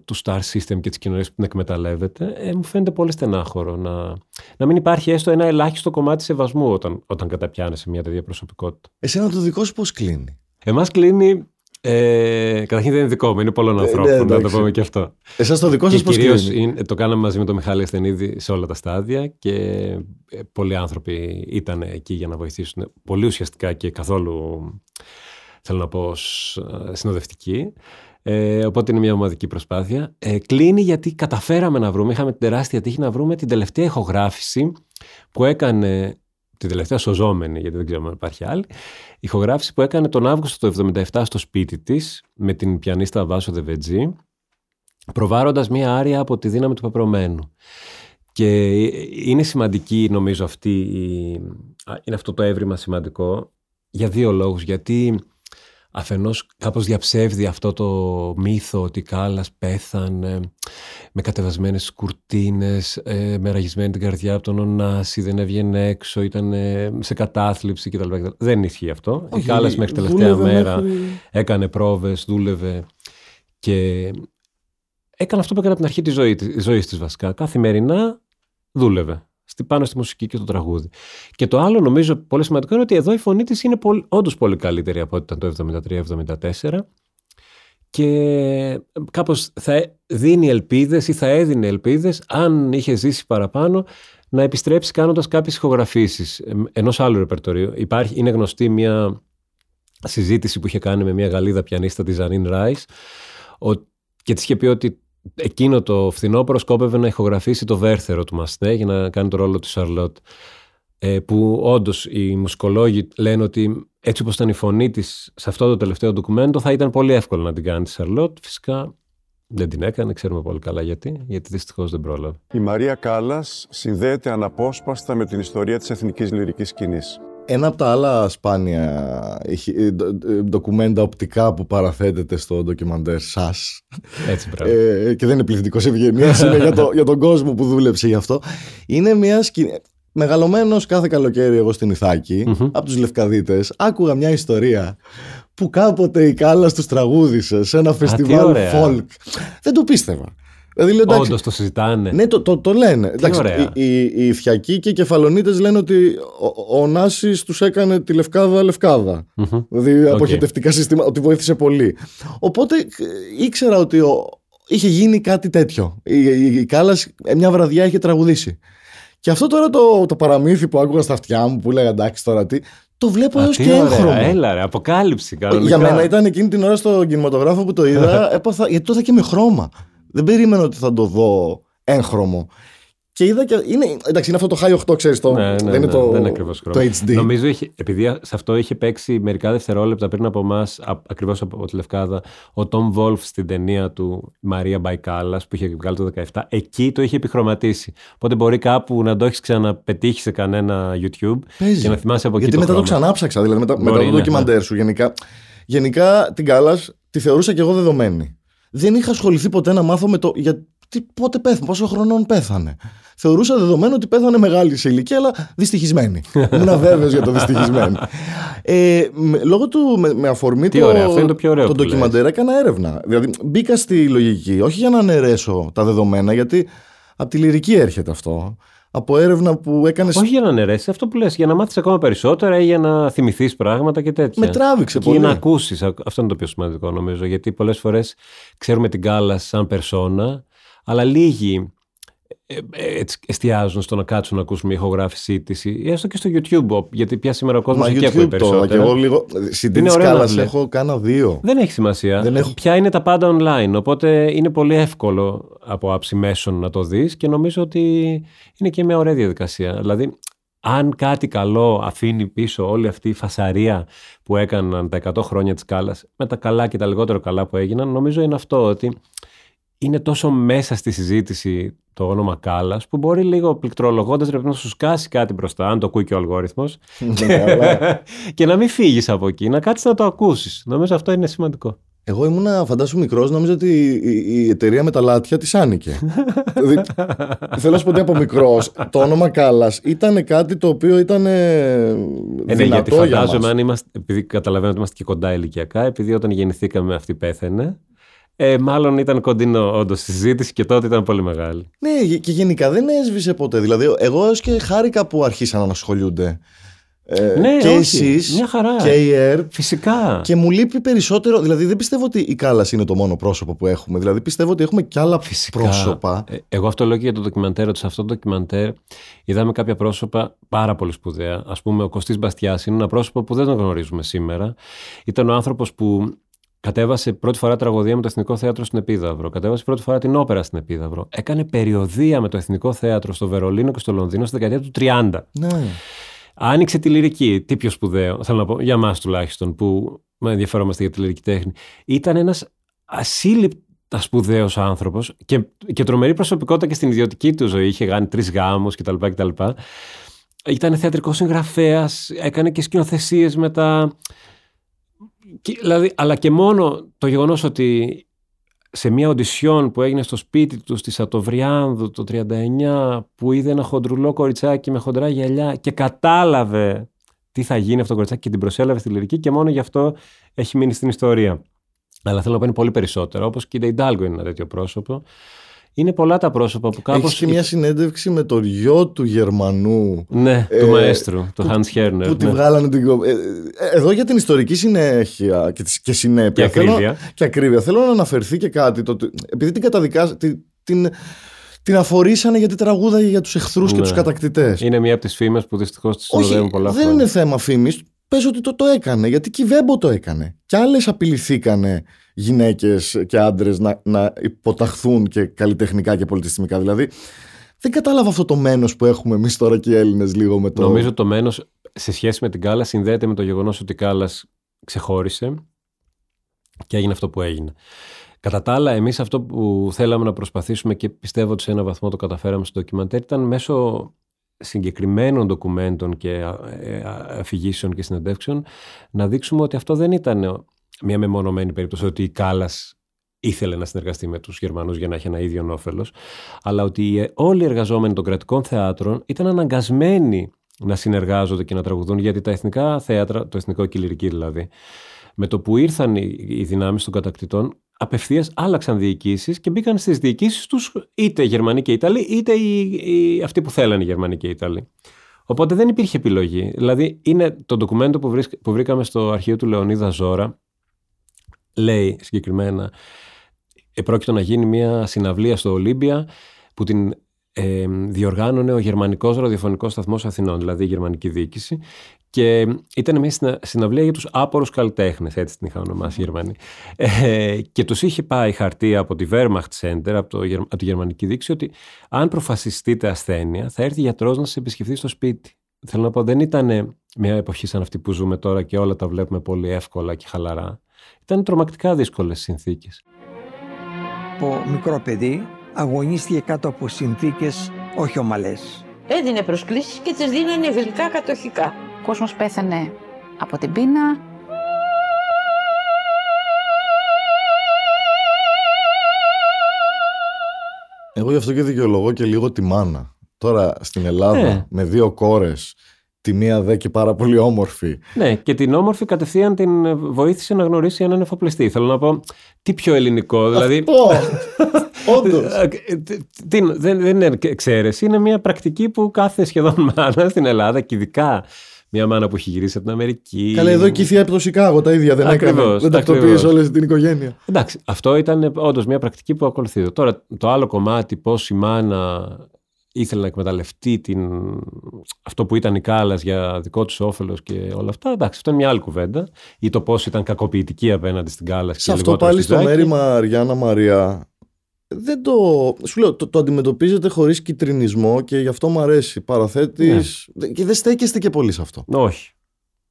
του star system και της κοινωνίας που την εκμεταλλεύεται, ε, μου φαίνεται πολύ στενάχωρο να, να μην υπάρχει έστω ένα ελάχιστο κομμάτι σεβασμού όταν, όταν καταπιάνεσαι μια τέτοια προσωπικότητα. Εσένα το δικό σου πώς κλείνει; Εμάς κλείνει ε, καταρχήν δεν είναι δικό μου, είναι πολλών ε, ανθρώπων, ναι, να το πούμε και αυτό. Εσάς το δικό σας πώς Το κάναμε μαζί με τον Μιχάλη Ασθενίδη σε όλα τα στάδια και ε, πολλοί άνθρωποι ήταν εκεί για να βοηθήσουν. Πολύ ουσιαστικά και καθόλου, θέλω να πω, ε, συνοδευτικοί. Ε, οπότε είναι μια ομαδική προσπάθεια. Ε, κλείνει γιατί καταφέραμε να βρούμε, είχαμε την τεράστια τύχη να βρούμε την τελευταία ηχογράφηση που έκανε την τελευταία σωζόμενη, γιατί δεν ξέρω αν υπάρχει άλλη, ηχογράφηση που έκανε τον Αύγουστο του 1977 στο σπίτι της με την πιανίστα Βάσο Δεβετζή προβάροντας μία άρια από τη δύναμη του πεπρωμένου. Και είναι σημαντική νομίζω αυτή, είναι αυτό το έβριμα σημαντικό για δύο λόγους. Γιατί αφενός κάπως διαψεύδει αυτό το μύθο ότι Κάλλας πέθανε με κατεβασμένες κουρτίνες, ε, με ραγισμένη την καρδιά από τον Ωνάση, δεν έβγαινε έξω, ήταν σε κατάθλιψη κτλ. Δεν ισχύει αυτό. Όχι, Η Κάλλας μέχρι τελευταία μέρα έκανε πρόβες, δούλευε και έκανε αυτό που έκανε από την αρχή της ζωής, ζωής της βασικά. Καθημερινά δούλευε πάνω στη μουσική και το τραγούδι. Και το άλλο νομίζω πολύ σημαντικό είναι ότι εδώ η φωνή της είναι πολύ, όντως πολύ καλύτερη από ό,τι ήταν το 73-74 και κάπως θα δίνει ελπίδες ή θα έδινε ελπίδες αν είχε ζήσει παραπάνω να επιστρέψει κάνοντας κάποιες ηχογραφήσεις ενός άλλου ρεπερτορίου. Υπάρχει, είναι γνωστή μια συζήτηση που είχε κάνει με μια Γαλλίδα πιανίστα τη Ζανίν Ράις και της είχε πει ότι εκείνο το φθινόπωρο σκόπευε να ηχογραφήσει το Βέρθερο του Μασνέ για να κάνει το ρόλο της Σαρλότ. Ε, που όντως οι μουσικολόγοι λένε ότι έτσι όπως ήταν η φωνή της σε αυτό το τελευταίο ντοκουμέντο θα ήταν πολύ εύκολο να την κάνει τη Σαρλότ. Φυσικά δεν την έκανε, ξέρουμε πολύ καλά γιατί, γιατί δυστυχώς δεν πρόλαβε. Η Μαρία Κάλλας συνδέεται αναπόσπαστα με την ιστορία της εθνικής λυρικής σκηνής. Ένα από τα άλλα σπάνια ε, ντοκουμέντα οπτικά που παραθέτεται στο ντοκιμαντέρ σας Έτσι, ε, και δεν είναι πληθυντικός ευγενία, είναι για, το, για τον κόσμο που δούλεψε γι' αυτό. Είναι μια σκηνή. Μεγαλωμένος κάθε καλοκαίρι εγώ στην Ιθάκη, mm-hmm. από τους Λευκαδίτες, άκουγα μια ιστορία που κάποτε η Κάλλας τους τραγούδισε σε ένα φεστιβάλ folk. Δεν το πίστευα. Δηλαδή, λέω, Όντως το συζητάνε. Ναι, το, το, το λένε. εντάξει, οι, οι, οι Φιακοί και οι Κεφαλονίτες λένε ότι ο, ο Νάσης τους έκανε τη Λευκάδα Λευκάδα. Mm-hmm. Δηλαδή okay. αποχετευτικά συστήματα, ότι βοήθησε πολύ. Οπότε ήξερα ότι ο, είχε γίνει κάτι τέτοιο. Η, η, η Κάλλας μια βραδιά είχε τραγουδήσει. Και αυτό τώρα το, το παραμύθι που άκουγα στα αυτιά μου που έλεγα εντάξει τώρα τι, το βλέπω έως και έγχρωμο. Έλα, ρε, αποκάλυψη κανονικά. Για μένα ήταν εκείνη την ώρα στο κινηματογράφο που το είδα, έπαθα, γιατί το είδα και με χρώμα. Δεν περίμενα ότι θα το δω έγχρωμο. Και είδα και. Είναι, εντάξει, είναι αυτό το high 8, ξέρεις το. Ναι, ναι, δεν είναι ναι, το, δεν είναι το HD. Νομίζω είχε, επειδή σε αυτό είχε παίξει μερικά δευτερόλεπτα πριν από εμάς, ακριβώς από τη Λευκάδα, ο Τόμ Βόλφ στην ταινία του Μαρία Μπαϊκάλας που είχε βγάλει το 17. Εκεί το είχε επιχρωματίσει. Οπότε μπορεί κάπου να το έχεις ξαναπετύχει σε κανένα YouTube Παίζει. και να θυμάσαι από εκεί. Γιατί το μετά χρώμα. το ξανάψαξα. Δηλαδή μετά, μετά το ναι, ντοκιμαντέρ ναι. σου γενικά. Γενικά την Κάλλας τη θεωρούσα και εγώ δεδομένη δεν είχα ασχοληθεί ποτέ να μάθω με το γιατί πότε πέθανε, πόσο χρονών πέθανε. Θεωρούσα δεδομένο ότι πέθανε μεγάλη σε ηλικία, αλλά δυστυχισμένη. Ήμουν αβέβαιο για το δυστυχισμένη. Ε, με, λόγω του, με, με αφορμή Τι το, ωραία, αυτό είναι το πιο ωραίο το που λες. ντοκιμαντέρ, έκανα έρευνα. Δηλαδή, μπήκα στη λογική, όχι για να αναιρέσω τα δεδομένα, γιατί από τη λυρική έρχεται αυτό. Από έρευνα που έκανε. Όχι για να αναιρέσει, αυτό που λες, για να μάθεις ακόμα περισσότερα ή για να θυμηθείς πράγματα και τέτοια. Με τράβηξε και πολύ. να ακούσει. Αυτό είναι το πιο σημαντικό νομίζω. Γιατί πολλές φορές ξέρουμε την κάλα σαν περσόνα, αλλά λίγοι ε, ε, έτσι εστιάζουν στο να κάτσουν να ακούσουν μια ηχογράφησή της ή έστω και στο YouTube. Γιατί πια σήμερα ο κόσμος Μα εκεί ακούει YouTube τώρα. Και περισσότερα. εγώ λίγο. Συντήρηση Είναι ωραίο να Κάλλα βλέπεις. έχω κάνα δύο. Δεν έχει σημασία. Δεν έχω- Πια είναι τα πάντα online. Οπότε είναι πολύ εύκολο από άψη μέσων να το δεις και νομίζω ότι είναι και μια ωραία διαδικασία. Δηλαδή, αν κάτι καλό αφήνει πίσω όλη αυτή η φασαρία που έκαναν τα 100 χρόνια της Κάλλας με τα καλά και τα λιγότερο καλά που έγιναν, νομίζω είναι αυτό ότι είναι τόσο μέσα στη συζήτηση το όνομα Κάλλας που μπορεί λίγο πληκτρολογώντας ρε, παιδί, να σου σκάσει κάτι μπροστά, αν το ακούει και ο αλγόριθμος Ναι, αλλά- και να μην φύγεις από εκεί, να κάτσεις να το ακούσεις. Νομίζω αυτό είναι σημαντικό. Εγώ ήμουνα, φαντάσου μικρός, νόμιζα ότι η, η εταιρεία με τα λάτια της άνοικε. δηλαδή, θέλω να σου πω ότι από μικρός το όνομα Κάλλας ήταν κάτι το οποίο ήταν ε, Ε, ναι, γιατί δυνατό για φαντάζομαι μας. αν είμαστε, επειδή καταλαβαίνω ότι είμαστε και κοντά ηλικιακά, επειδή όταν γεννηθήκαμε αυτή πέθαινε, ε, μάλλον ήταν κοντινό όντως στη συζήτηση και τότε ήταν πολύ μεγάλη. Ναι, γε- και γενικά δεν έσβησε ποτέ. Δηλαδή, εγώ έως και χάρηκα που αρχίσαν να ασχολούνται. Ε, Ναι, και όχι, εσείς μια χαρά. και η ΕΡΤ Φυσικά. Και μου λείπει περισσότερο. Δηλαδή, δεν πιστεύω ότι η Κάλλας είναι το μόνο πρόσωπο που έχουμε. Δηλαδή, πιστεύω ότι έχουμε κι άλλα Φυσικά. πρόσωπα. Ε, Εγώ αυτό λέω και για το ντοκιμαντέρ, ότι σε αυτό το ντοκιμαντέρ είδαμε κάποια πρόσωπα πάρα πολύ σπουδαία. Α πούμε, ο Κωστής Μπαστιάς είναι ένα πρόσωπο που δεν τον γνωρίζουμε σήμερα. Ήταν ο άνθρωπος που κατέβασε πρώτη φορά τραγωδία με το Εθνικό Θέατρο στην Επίδαυρο. Κατέβασε πρώτη φορά την όπερα στην Επίδαυρο. Έκανε περιοδία με το Εθνικό Θέατρο στο Βερολίνο και στο Λονδίνο στη δεκαετία του 30. Ναι. Άνοιξε τη λυρική. Τι πιο σπουδαίο, θέλω να πω, για εμά τουλάχιστον, που με ενδιαφερόμαστε για τη λυρική τέχνη. Ήταν ένας ασύλληπτο σπουδαίος άνθρωπος και, και τρομερή προσωπικότητα και στην ιδιωτική του ζωή. Είχε κάνει τρεις γάμους κτλ. κτλ. Ήταν θεατρικός συγγραφέας, έκανε και σκηνοθεσίες μετά. Δηλαδή, αλλά και μόνο το γεγονός ότι σε μια οντισιόν που έγινε στο σπίτι του στη Σατοβριάνδου το 39 που είδε ένα χοντρουλό κοριτσάκι με χοντρά γυαλιά και κατάλαβε τι θα γίνει αυτό το κοριτσάκι και την προσέλαβε στη λυρική και μόνο γι' αυτό έχει μείνει στην ιστορία. Αλλά θέλω να πω πολύ περισσότερο, όπως και η Ντεϊντάλγκο είναι ένα τέτοιο πρόσωπο. Είναι πολλά τα πρόσωπα που κάπως... Έχεις και μια συνέντευξη με το γιο του Γερμανού. Ναι, του ε, μαέστρου, του Hans Χέρνερ. Που τη ναι. βγάλανε την... Ε, ε, εδώ για την ιστορική συνέχεια και, και συνέπεια. Και ακρίβεια. Θέλω, και ακρίβεια. Θέλω να αναφερθεί και κάτι. Το, επειδή την καταδικάζει... Την, την, την αφορήσανε γιατί τραγούδαγε για τους εχθρούς ναι. και τους κατακτητές. Είναι μία από τις φήμες που δυστυχώς τις συνοδεύουν πολλά δεν είναι θέμα φήμης. Πες ότι το, το έκανε, γιατί και η Βέμπο το έκανε. Κι άλλες απειληθήκανε γυναίκες και άντρες να, να υποταχθούν και καλλιτεχνικά και πολιτιστικά. Δηλαδή, δεν κατάλαβα αυτό το μένος που έχουμε εμείς τώρα και οι Έλληνες λίγο με το... Νομίζω το μένος σε σχέση με την Κάλλα συνδέεται με το γεγονός ότι η Κάλλας ξεχώρισε και έγινε αυτό που έγινε. Κατά τα άλλα, εμείς αυτό που θέλαμε να προσπαθήσουμε και πιστεύω ότι σε ένα βαθμό το καταφέραμε στο ντοκιμαντέρ ήταν μέσω συγκεκριμένων ντοκουμέντων και ε, αφηγήσεων και συνεντεύξεων να δείξουμε ότι αυτό δεν ήταν μια μεμονωμένη περίπτωση ότι η Κάλλας ήθελε να συνεργαστεί με τους Γερμανούς για να έχει ένα ίδιο όφελος αλλά ότι όλοι οι εργαζόμενοι των κρατικών θεάτρων ήταν αναγκασμένοι να συνεργάζονται και να τραγουδούν γιατί τα εθνικά θέατρα, το εθνικό κυλιρική δηλαδή με το που ήρθαν οι δυνάμεις των κατακτητών απευθείας άλλαξαν διοικήσεις και μπήκαν στις διοικήσεις τους είτε Γερμανοί και Ιταλοί, είτε οι, οι, αυτοί που θέλανε οι Γερμανοί και οι Ιταλοί. Οπότε δεν υπήρχε επιλογή. Δηλαδή, είναι το ντοκουμέντο που, που βρήκαμε στο αρχείο του Λεωνίδα Ζώρα, λέει συγκεκριμένα, επρόκειτο να γίνει μια συναυλία στο Ολύμπια που την ε, διοργάνωνε ο Γερμανικός Ραδιοφωνικός Σταθμός Αθηνών, δηλαδή η γερμανική διοίκηση. Και ήταν μια συναυλία για τους άπορους καλλιτέχνες, έτσι την είχαν ονομάσει οι Γερμανοί. Ε, και τους είχε πάει χαρτί από τη Wehrmacht Center, από, το, από τη γερμανική δίκηση, ότι αν προφασιστείτε ασθένεια, θα έρθει γιατρός να σε επισκεφθεί στο σπίτι. Θέλω να πω, δεν ήταν μια εποχή σαν αυτή που ζούμε τώρα και όλα τα βλέπουμε πολύ εύκολα και χαλαρά. Ήταν τρομακτικά δύσκολες συνθήκες. Από μικρό παιδί αγωνίστηκε κάτω από συνθήκες όχι ομαλές. Έδινε προσκλήσεις και τις δίνανε γλυκά κατοχικά. Ο κόσμος πέθανε από την πείνα. Εγώ γι' αυτό και δικαιολογώ και λίγο τη μάνα. Τώρα στην Ελλάδα ε. με δύο κόρες Τη μία δε και πάρα πολύ όμορφη. Ναι, και την όμορφη κατευθείαν την βοήθησε να γνωρίσει έναν εφοπλιστή. Θέλω να πω, τι πιο ελληνικό. Δηλαδή... Αυτό! Όντω. δεν, δεν είναι εξαίρεση. Είναι μια πρακτική που κάθε σχεδόν μάνα στην Ελλάδα και ειδικά μια μάνα που έχει γυρίσει από την Αμερική. Καλά, εδώ και η θεία από το Σικάγο τα ίδια δεν ακριβώς, έκανε. Δεν τακτοποίησε όλη την οικογένεια. Εντάξει, αυτό ήταν όντως μια πρακτική που ακολουθεί. Τώρα, το άλλο κομμάτι, πώς η μάνα ήθελε να εκμεταλλευτεί την... αυτό που ήταν η Κάλλα για δικό του όφελος και όλα αυτά. Εντάξει, αυτό είναι μια άλλη κουβέντα. Ή το πώς ήταν κακοποιητική απέναντι στην Κάλλα. Σε αυτό πάλι στο μέρημα Αριάννα Μαρία. Δεν το. Σου λέω, το, το αντιμετωπίζετε χωρίς κυτρινισμό και γι' αυτό μου αρέσει. Παραθέτεις. Ναι. Και δεν στέκεστε και πολύ σε αυτό. Όχι.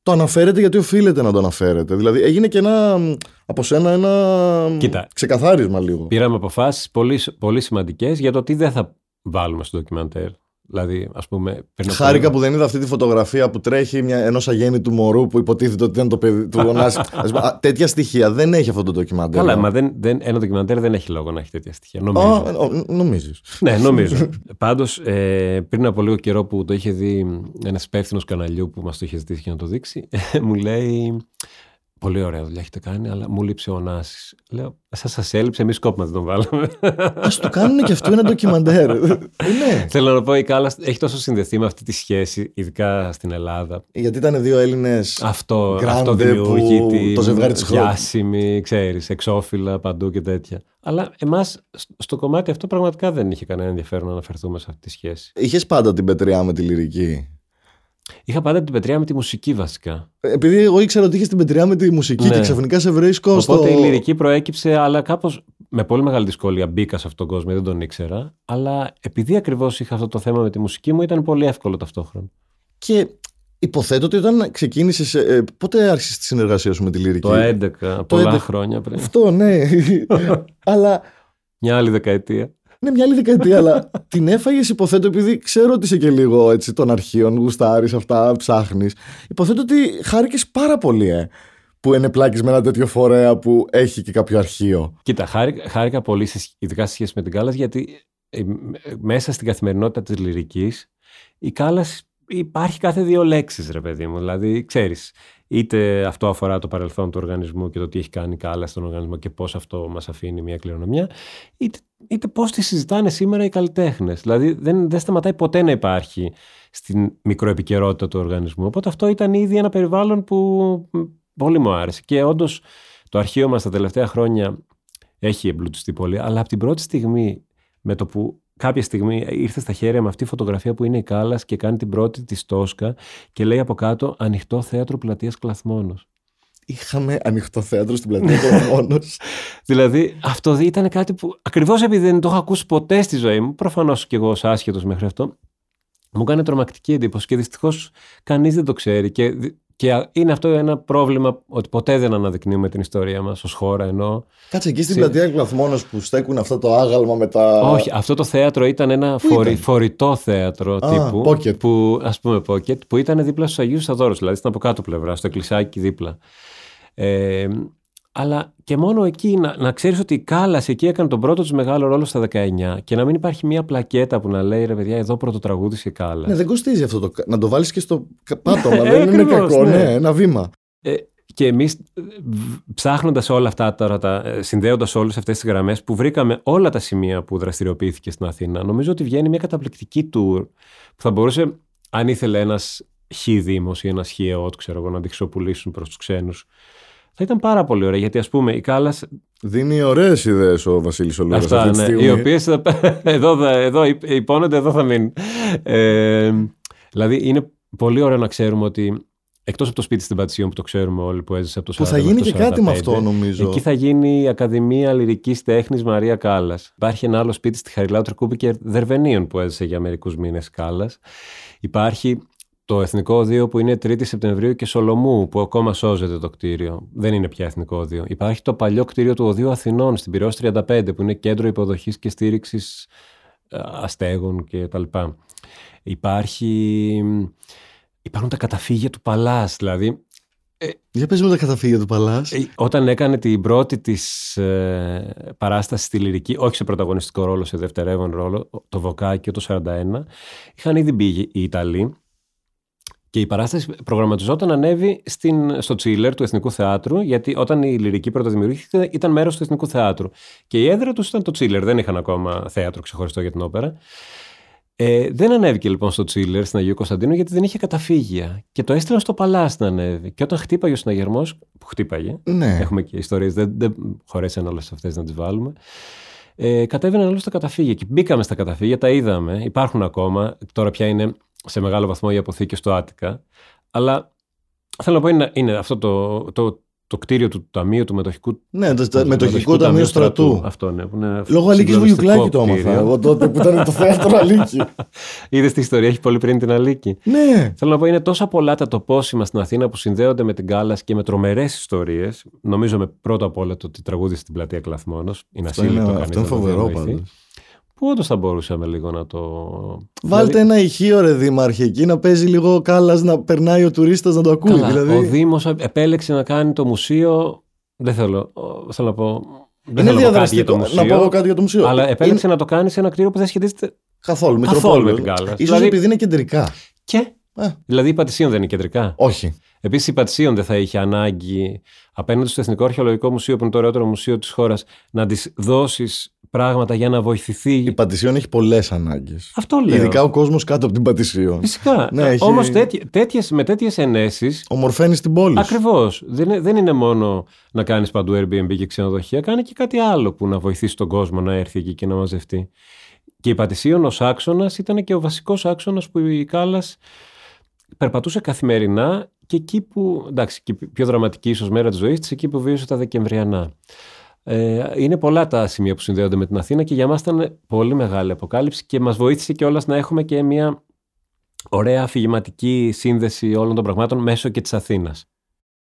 Το αναφέρετε γιατί οφείλετε να το αναφέρετε. Δηλαδή έγινε και ένα. από σένα ένα. Κοίτα, ξεκαθάρισμα λίγο. Πήραμε αποφάσεις πολύ, πολύ σημαντικές για το τι δεν θα βάλουμε στο ντοκιμαντέρ. Δηλαδή, ας πούμε, Χάρηκα που δεν είδα αυτή τη φωτογραφία που τρέχει ενός αγέννητου μωρού που υποτίθεται ότι ήταν το παιδί του Γονάση. τέτοια στοιχεία δεν έχει αυτό το ντοκιμαντέρ. Καλά, μα δεν, δεν, ένα ντοκιμαντέρ δεν έχει λόγο να έχει τέτοια στοιχεία. Νομίζω. Oh, Νομίζεις. ναι, νομίζω. Πάντως, ε, πριν από λίγο καιρό που το είχε δει ένας υπεύθυνος καναλιού που μας το είχε ζητήσει για να το δείξει, μου λέει Πολύ ωραία δουλειά έχετε κάνει, αλλά μου λείψε ο Νάση. Λέω, σα σας έλειψε, εμείς κόπημα δεν τον βάλαμε. Α το κάνουν και αυτό ένα ντοκιμαντέρ. ναι. Θέλω να πω, η Κάλλα έχει τόσο συνδεθεί με αυτή τη σχέση, ειδικά στην Ελλάδα. Γιατί ήταν δύο Έλληνες. Αυτό, αυτό δημιουργεί τη το ζευγάρι της διάσημη, ξέρεις, εξώφυλλα παντού και τέτοια. Αλλά εμάς στο κομμάτι αυτό πραγματικά δεν είχε κανένα ενδιαφέρον να αναφερθούμε σε αυτή τη σχέση. Είχες πάντα την πετριά με τη λυρική. Είχα πάντα την πετριά με τη μουσική βασικά. Επειδή εγώ ήξερα ότι είχες την πετριά με τη μουσική ναι. και ξαφνικά σε βρίσκω στο. Οπότε η λυρική προέκυψε, αλλά κάπως με πολύ μεγάλη δυσκολία μπήκα σε αυτόν τον κόσμο, δεν τον ήξερα. Αλλά επειδή ακριβώς είχα αυτό το θέμα με τη μουσική μου, ήταν πολύ εύκολο ταυτόχρονα. Και Υποθέτω ότι όταν ξεκίνησες. Ε, πότε άρχισες τη συνεργασία σου με τη λυρική; Το 11, πολλά χρόνια πριν. Αυτό, ναι. αλλά. Μια άλλη δεκαετία. Ναι, μια άλλη δεκαετία, αλλά την έφαγες υποθέτω επειδή ξέρω ότι είσαι και λίγο έτσι των αρχείων, γουστάρεις αυτά, ψάχνεις. Υποθέτω ότι χάρηκες πάρα πολύ, ε, που είναι πλάκη με ένα τέτοιο φορέα που έχει και κάποιο αρχείο. Κοίτα, χάρηκα πολύ, ειδικά σε σχέση με την Κάλλα, γιατί ε, μέσα στην καθημερινότητα της λυρικής η Κάλλα υπάρχει κάθε δύο λέξεις ρε παιδί μου. Δηλαδή ξέρεις είτε αυτό αφορά το παρελθόν του οργανισμού και το τι έχει κάνει καλά στον οργανισμό και πώς αυτό μας αφήνει μια κληρονομιά είτε, είτε πώς τη συζητάνε σήμερα οι καλλιτέχνες. Δηλαδή δεν, δεν σταματάει ποτέ να υπάρχει στην μικροεπικαιρότητα του οργανισμού. Οπότε αυτό ήταν ήδη ένα περιβάλλον που πολύ μου άρεσε. Και όντως το αρχείο μας τα τελευταία χρόνια έχει εμπλουτιστεί πολύ, αλλά από την πρώτη στιγμή με το που κάποια στιγμή ήρθε στα χέρια με αυτή η φωτογραφία που είναι η Κάλλας και κάνει την πρώτη της Τόσκα και λέει από κάτω Ανοιχτό θέατρο πλατείας Κλαθμόνος. Είχαμε ανοιχτό θέατρο στην πλατεία Κλαθμόνο. δηλαδή αυτό ήταν κάτι που ακριβώς επειδή δεν το έχω ακούσει ποτέ στη ζωή μου, προφανώς και εγώ ως άσχετος μέχρι αυτό, μου κάνει τρομακτική εντύπωση και δυστυχώς κανείς δεν το ξέρει. Και και είναι αυτό ένα πρόβλημα ότι ποτέ δεν αναδεικνύουμε την ιστορία μας ως χώρα. Ενώ... Κάτσε εκεί στην πλατεία Κλαθμόνο που στέκουν αυτό το άγαλμα με τα. Όχι, αυτό το θέατρο ήταν ένα φορη, φορητό θέατρο Α, τύπου. Pocket. Που, ας πούμε, pocket, που ήταν δίπλα στους Αγίους Σαδόρους, δηλαδή στην από κάτω πλευρά, στο εκκλησάκι δίπλα. Ε, αλλά και μόνο εκεί να, να ξέρεις ότι η Κάλαση εκεί έκανε τον πρώτο του μεγάλο ρόλο στα 19 και να μην υπάρχει μια πλακέτα που να λέει ρε παιδιά, εδώ πρώτο τραγούδι η Κάλας. Ναι, δεν κοστίζει αυτό. Το, να το βάλεις και στο πάτωμα. δεν είναι κακό, ναι. ναι, ένα βήμα. Ε, και εμείς ψάχνοντας όλα αυτά τώρα, τα, ε, συνδέοντας όλες αυτές τις γραμμές που βρήκαμε όλα τα σημεία που δραστηριοποιήθηκε στην Αθήνα, νομίζω ότι βγαίνει μια καταπληκτική tour που θα μπορούσε, αν ήθελε ένας χ Δήμος ή ένας χ ΕΟΤ, ξέρω εγώ, να τη χρησιμοποιήσουν προς τους ξένους θα ήταν πάρα πολύ ωραία. Γιατί ας πούμε η Κάλλας. Δίνει ωραίες ιδέες ο Βασίλης Ολούρα. Αυτά, αυτή ναι. Οι οποίες εδώ, εδώ υπόνονται, εδώ θα μείνουν. Ε, δηλαδή είναι πολύ ωραίο να ξέρουμε ότι Εκτός από το σπίτι στην Πατσίων που το ξέρουμε όλοι που έζησε από το 1945. Που θα γίνει και κάτι με αυτό νομίζω. Εκεί θα γίνει η Ακαδημία Λυρικής Τέχνης Μαρία Κάλλας. Υπάρχει ένα άλλο σπίτι στη Χαριλάου Τρικούπη και Δερβενίων που έζησε για μερικούς μήνες Κάλλας. Υπάρχει το Εθνικό Οδείο που είναι 3η Σεπτεμβρίου και Σολομού, που ακόμα σώζεται το κτίριο. Δεν είναι πια Εθνικό Οδείο. Υπάρχει το παλιό κτίριο του Οδείου Αθηνών στην Πυρός 35, που είναι κέντρο υποδοχής και στήριξης ε, αστέγων κτλ. Υπάρχει... Υπάρχουν τα καταφύγια του Παλάς, δηλαδή ε, Για πες με τα καταφύγια του Παλάς. Ε, όταν έκανε την πρώτη της ε, παράσταση στη λυρική, όχι σε πρωταγωνιστικό ρόλο, σε δευτερεύον ρόλο, το Βοκάκιο το 41, είχαν ήδη μπει οι Ιταλοί και η παράσταση προγραμματιζόταν να ανέβει στην, στο Τσίλερ του Εθνικού Θεάτρου, γιατί όταν η λυρική πρώτα δημιουργήθηκε ήταν μέρος του Εθνικού Θεάτρου. Και η έδρα τους ήταν το Τσίλερ, δεν είχαν ακόμα θέατρο ξεχωριστό για την όπερα. Ε, δεν ανέβηκε λοιπόν στο Τσίλερ στην Αγίου Κωνσταντίνου γιατί δεν είχε καταφύγια. Και το έστειλαν στο Παλάς να ανέβει. Και όταν χτύπαγε ο συναγερμός, που χτύπαγε, ναι. έχουμε και ιστορίες, δεν, δεν χωρέσαν όλες αυτές να τις βάλουμε. Ε, κατέβαιναν όλοι στα καταφύγια και μπήκαμε στα καταφύγια, τα είδαμε, υπάρχουν ακόμα. Τώρα πια είναι σε μεγάλο βαθμό οι αποθήκε στο Άτικα. Αλλά θέλω να πω είναι, είναι αυτό το, το, το κτίριο του Ταμείου του Μετοχικού. Ναι, το, το Μετοχικό Ταμείο Στρατού. στρατού. Αυτό, ναι. Που είναι Λόγω Αλίκης Βουγιουκλάκη το έμαθα. Εγώ τότε που ήταν το θέατρο Αλίκη. Είδες τη ιστορία, έχει πολύ πριν την Αλίκη. Ναι. Θέλω να πω είναι τόσα πολλά τα τοπόσημα στην Αθήνα που συνδέονται με την Κάλλας και με τρομερές ιστορίες. Νομίζω με πρώτο απ' όλα το ότι τραγούδισε στην πλατεία Κλαθμόνος. Είναι ασύλληπτο κανεί. Αυτό είναι φοβερό πάντως. Πού όντως θα μπορούσαμε λίγο να το. Βάλτε δηλαδή... ένα ηχείο, ρε Δήμαρχε, εκεί να παίζει λίγο κάλα να περνάει ο τουρίστας να το ακούει. Καλά, δηλαδή... Ο Δήμος επέλεξε να κάνει το μουσείο. Δεν θέλω, θέλω να πω. Δεν είναι διαδραστικό. Να πω κάτι για το μουσείο. Αλλά επέλεξε είναι... να το κάνει σε ένα κτίριο που δεν σχετίζεται καθόλου, καθόλου με την κάλα. σω δηλαδή... επειδή είναι κεντρικά. Και; Ε. Δηλαδή η Πατησίων δεν είναι κεντρικά; Όχι. Επίσης η Πατησίων δεν θα είχε ανάγκη απέναντι στο Εθνικό Αρχαιολογικό Μουσείο, που είναι το ωραιότερο μουσείο της χώρας, να της δώσεις πράγματα για να βοηθηθεί. Η Πατησίων έχει πολλές ανάγκες. Αυτό λέω. Ειδικά ο κόσμος κάτω από την Πατησίων. Φυσικά. Ναι, έχει... Όμως με τέτοιες ενέσεις. Ομορφαίνεις την πόλη. Ακριβώς. Δεν, δεν είναι μόνο να κάνεις παντού Airbnb και ξενοδοχεία, κάνει και κάτι άλλο που να βοηθήσει τον κόσμο να έρθει εκεί και να μαζευτεί. Και η Πατησίων ως άξονας ήταν και ο βασικός άξονας που η Κάλλας περπατούσε καθημερινά και εκεί που. εντάξει, και πιο δραματική ίσως μέρα της ζωής της, εκεί που βίωσε τα Δεκεμβριανά. Ε, είναι πολλά τα σημεία που συνδέονται με την Αθήνα και για μας ήταν πολύ μεγάλη αποκάλυψη και μας βοήθησε και όλας να έχουμε και μια ωραία αφηγηματική σύνδεση όλων των πραγμάτων μέσω και της Αθήνας.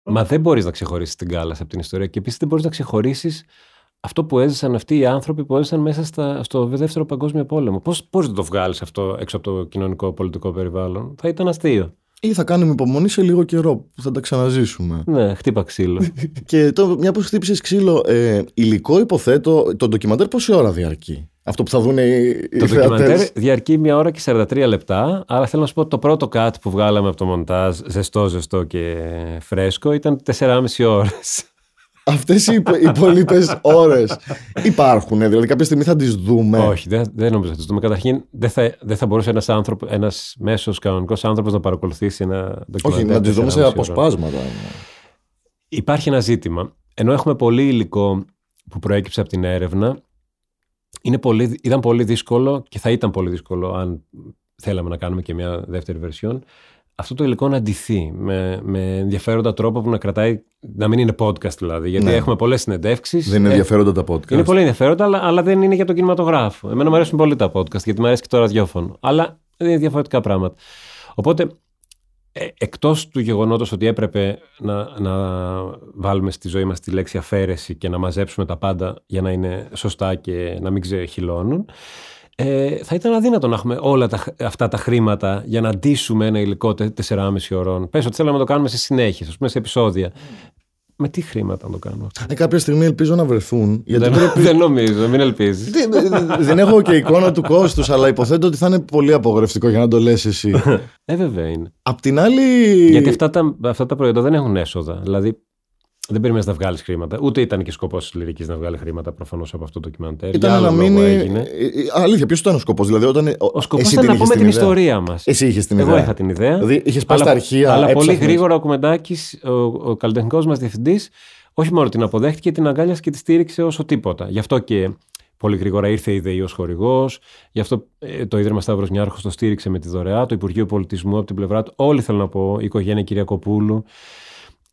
Μα δεν μπορείς να ξεχωρίσεις την Κάλλα από την ιστορία. Και επίσης δεν μπορείς να ξεχωρίσεις αυτό που έζησαν αυτοί οι άνθρωποι που έζησαν μέσα στα, στο Δεύτερο Παγκόσμιο Πόλεμο. Πώς πώς να το βγάλεις αυτό έξω από το κοινωνικό πολιτικό περιβάλλον, θα ήταν αστείο. Ή θα κάνουμε υπομονή σε λίγο καιρό που θα τα ξαναζήσουμε. Ναι, χτύπα ξύλο. και το, μια που χτύπησες ξύλο, ε, υλικό υποθέτω, το ντοκιμαντέρ πόση ώρα διαρκεί; Αυτό που θα δουν οι, Το ντοκιμαντέρ διαρκεί μια ώρα και 43 λεπτά, αλλά θέλω να σου πω το πρώτο cut που βγάλαμε από το μοντάζ, ζεστό, ζεστό και φρέσκο, ήταν 4,5 ώρες. Αυτές οι υπόλοιπες ώρες υπάρχουν, δηλαδή κάποια στιγμή θα τις δούμε. Όχι, δεν, δεν νομίζω θα τις δούμε. Καταρχήν, δεν θα, δεν θα μπορούσε ένας ένας μέσος κανονικός άνθρωπος να παρακολουθήσει ένα ντοκιμαντέρ. Όχι, να τις δούμε σε αποσπάσματα. Υπάρχει ένα ζήτημα. Ενώ έχουμε πολύ υλικό που προέκυψε από την έρευνα, είναι πολύ, ήταν πολύ δύσκολο και θα ήταν πολύ δύσκολο αν θέλαμε να κάνουμε και μια δεύτερη βερσιόν αυτό το υλικό να αντιθεί με, με ενδιαφέροντα τρόπο που να κρατάει, να μην είναι podcast δηλαδή. Γιατί ναι. έχουμε πολλές συνεντεύξεις. Δεν είναι ενδιαφέροντα τα podcast. Είναι πολύ ενδιαφέροντα, αλλά, αλλά δεν είναι για τον κινηματογράφο. Εμένα μου αρέσουν πολύ τα podcast, γιατί μου αρέσει και το ραδιόφωνο. Αλλά είναι διαφορετικά πράγματα. Οπότε, ε, εκτός του γεγονότος ότι έπρεπε να, να βάλουμε στη ζωή μας τη λέξη αφαίρεση και να μαζέψουμε τα πάντα για να είναι σωστά και να μην ξεχυλώνουν, ε, θα ήταν αδύνατο να έχουμε όλα τα, αυτά τα χρήματα για να αντίσουμε ένα υλικό 4,5 ώρων. Πες ότι θέλαμε να το κάνουμε σε συνέχεια, ας πούμε σε επεισόδια. Με τι χρήματα να το κάνουμε αυτό; Ε, κάποια στιγμή ελπίζω να βρεθούν. Γιατί δεν, πρέπει... δεν νομίζω, μην ελπίζεις. δεν έχω και εικόνα του κόστους, αλλά υποθέτω ότι θα είναι πολύ απογορευτικό για να το λες εσύ. ε, βέβαια είναι. Απ' την άλλη. Γιατί αυτά τα, αυτά τα προϊόντα δεν έχουν έσοδα. Δηλαδή, δεν περίμενε να βγάλεις χρήματα. Ούτε ήταν και σκοπός της λυρικής να βγάλει χρήματα προφανώς από αυτό το ντοκιμαντέρ. Ήταν να μείνει. Έγινε. Ε, ε, αλήθεια, ποιος ήταν ο σκοπός. Δηλαδή, όταν... Ο σκοπός ήταν να πούμε την, ιστορία μας. Εσύ είχες την ιδέα. Εγώ είχα την ιδέα. Δηλαδή, είχες πάει στα αρχεία. Αλλά πολύ γρήγορα ο Κουμεντάκης, ο, ο καλλιτεχνικός μας διευθυντής, όχι μόνο την αποδέχτηκε, την αγκάλιασε και τη στήριξε όσο τίποτα. Γι' αυτό και πολύ γρήγορα ήρθε η ΔΕΗ ως χορηγός. Γι' αυτό ε, το Ίδρυμα Σταύρος Νιάρχος το στήριξε με τη δωρεά. Το Υπουργείο Πολιτισμού από την πλευρά του. Όλοι θέλω να πω, η οικογένεια Κυριακοπούλου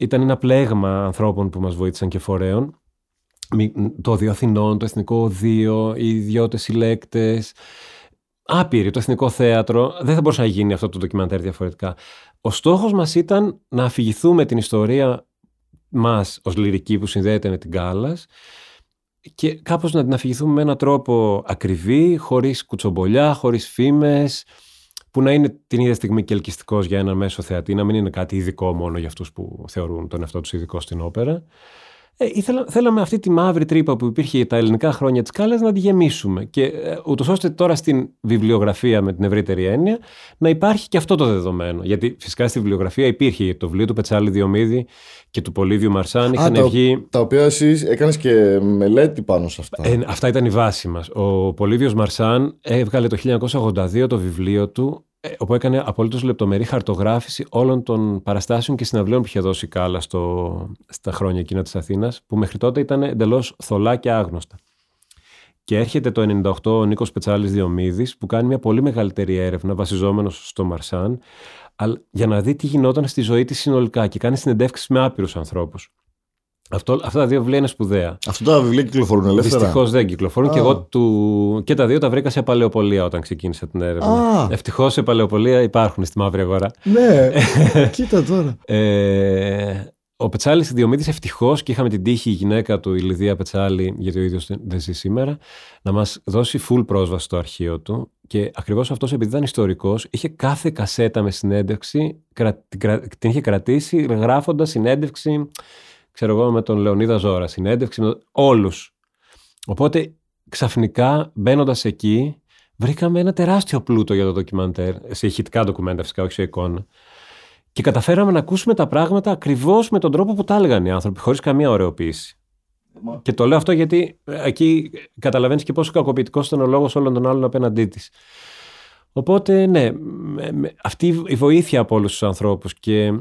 ήταν ένα πλέγμα ανθρώπων που μας βοήθησαν και φορέων. Το Οδείο Αθηνών, το Εθνικό Οδείο, οι ιδιώτες συλλέκτες, άπειροι, το Εθνικό Θέατρο. Δεν θα μπορούσε να γίνει αυτό το ντοκιμαντέρ διαφορετικά. Ο στόχος μας ήταν να αφηγηθούμε την ιστορία μας ως λυρική που συνδέεται με την Κάλλας και κάπως να την αφηγηθούμε με έναν τρόπο ακριβή, χωρίς κουτσομπολιά, χωρίς φήμες, που να είναι την ίδια στιγμή και ελκυστικός για ένα μέσο θεατή, να μην είναι κάτι ειδικό μόνο για αυτούς που θεωρούν τον εαυτό τους ειδικό στην όπερα. Ε, ήθελα, θέλαμε αυτή τη μαύρη τρύπα που υπήρχε τα ελληνικά χρόνια της Κάλλα να τη γεμίσουμε. Και ε, ούτως ώστε τώρα στην βιβλιογραφία με την ευρύτερη έννοια να υπάρχει και αυτό το δεδομένο. Γιατί φυσικά στη βιβλιογραφία υπήρχε το βιβλίο του Πετσάλη Διομήδη και του Πολύβιου Μαρσάν. Είχαν τα, βγει... τα οποία εσύ έκανες και μελέτη πάνω σε αυτά. Ε, αυτά ήταν η βάση μας. Ο Πολύβιος Μαρσάν έβγαλε το 1982 το βιβλίο του ε, όπου έκανε απολύτω λεπτομερή χαρτογράφηση όλων των παραστάσεων και συναυλίων που είχε δώσει η Κάλα στο, στα χρόνια εκείνα της Αθήνας, που μέχρι τότε ήταν εντελώς θολά και άγνωστα. Και έρχεται το 98 ο Νίκος Πετσάλης Διομήδης, που κάνει μια πολύ μεγαλύτερη έρευνα βασιζόμενος στο Μαρσάν, για να δει τι γινόταν στη ζωή της συνολικά και κάνει συνεντεύξεις με άπειρους ανθρώπους. Αυτό, αυτά τα δύο βιβλία είναι σπουδαία. Αυτά τα βιβλία κυκλοφορούν ελεύθερα. Δυστυχώς δεν κυκλοφορούν. Και εγώ του... και τα δύο τα βρήκα σε παλαιοπολία όταν ξεκίνησα την έρευνα. Ευτυχώς σε παλαιοπολία υπάρχουν στη μαύρη αγορά. Ναι, κοίτα τώρα. Ε, ο Πετσάλης Διομήτη ευτυχώς και είχαμε την τύχη η γυναίκα του, η Λιδία Πετσάλη, γιατί ο ίδιος δεν ζει σήμερα, να μας δώσει full πρόσβαση στο αρχείο του. Και ακριβώς αυτός, επειδή ήταν ιστορικός, είχε κάθε κασέτα με συνέντευξη, την είχε κρατήσει γράφοντας συνέντευξη ξέρω εγώ, με τον Λεωνίδα Ζώρα, συνέντευξη με όλους. Οπότε ξαφνικά μπαίνοντας εκεί, βρήκαμε ένα τεράστιο πλούτο για το ντοκιμαντέρ, σε ηχητικά ντοκουμέντα φυσικά, όχι σε εικόνα. Και καταφέραμε να ακούσουμε τα πράγματα ακριβώς με τον τρόπο που τα έλεγαν οι άνθρωποι, χωρίς καμία ωρεοποίηση. Και το λέω αυτό γιατί εκεί καταλαβαίνεις και πόσο κακοποιητικός ήταν ο λόγος όλων των άλλων απέναντί της. Οπότε, ναι, αυτή η βοήθεια από όλους τους ανθρώπους και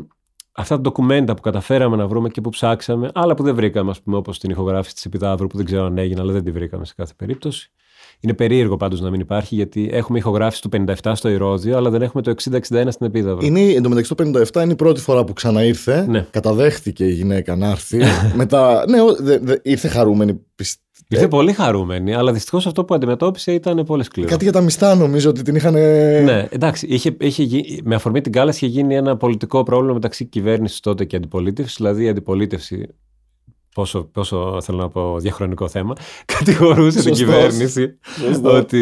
αυτά τα ντοκουμέντα που καταφέραμε να βρούμε και που ψάξαμε, άλλα που δεν βρήκαμε, ας πούμε, όπως την ηχογράφηση της Επιδαύρου που δεν ξέρω αν έγινε, αλλά δεν τη βρήκαμε σε κάθε περίπτωση. Είναι περίεργο πάντως να μην υπάρχει, γιατί έχουμε ηχογράφηση του 57 στο Ηρώδιο, αλλά δεν έχουμε το 60-61 στην Επίδαυρο. Είναι, εν τω μεταξύ το 57 είναι η πρώτη φορά που ξαναήρθε. Ναι. Καταδέχτηκε η γυναίκα να έρθει. Μετά, ναι, δε, δε, ήρθε χαρούμενη, Ήρθε πολύ χαρούμενη, αλλά δυστυχώς αυτό που αντιμετώπισε ήταν πολύ σκληρό. Κάτι για τα μιστά νομίζω ότι την είχαν. Ναι, εντάξει. Είχε, είχε, γι- με αφορμή την κάλαση είχε γίνει ένα πολιτικό πρόβλημα μεταξύ κυβέρνησης τότε και αντιπολίτευσης. Δηλαδή η αντιπολίτευση. Πόσο, πόσο θέλω να πω διαχρονικό θέμα, κατηγορούσε την Σωστός. κυβέρνηση Σωστό. ότι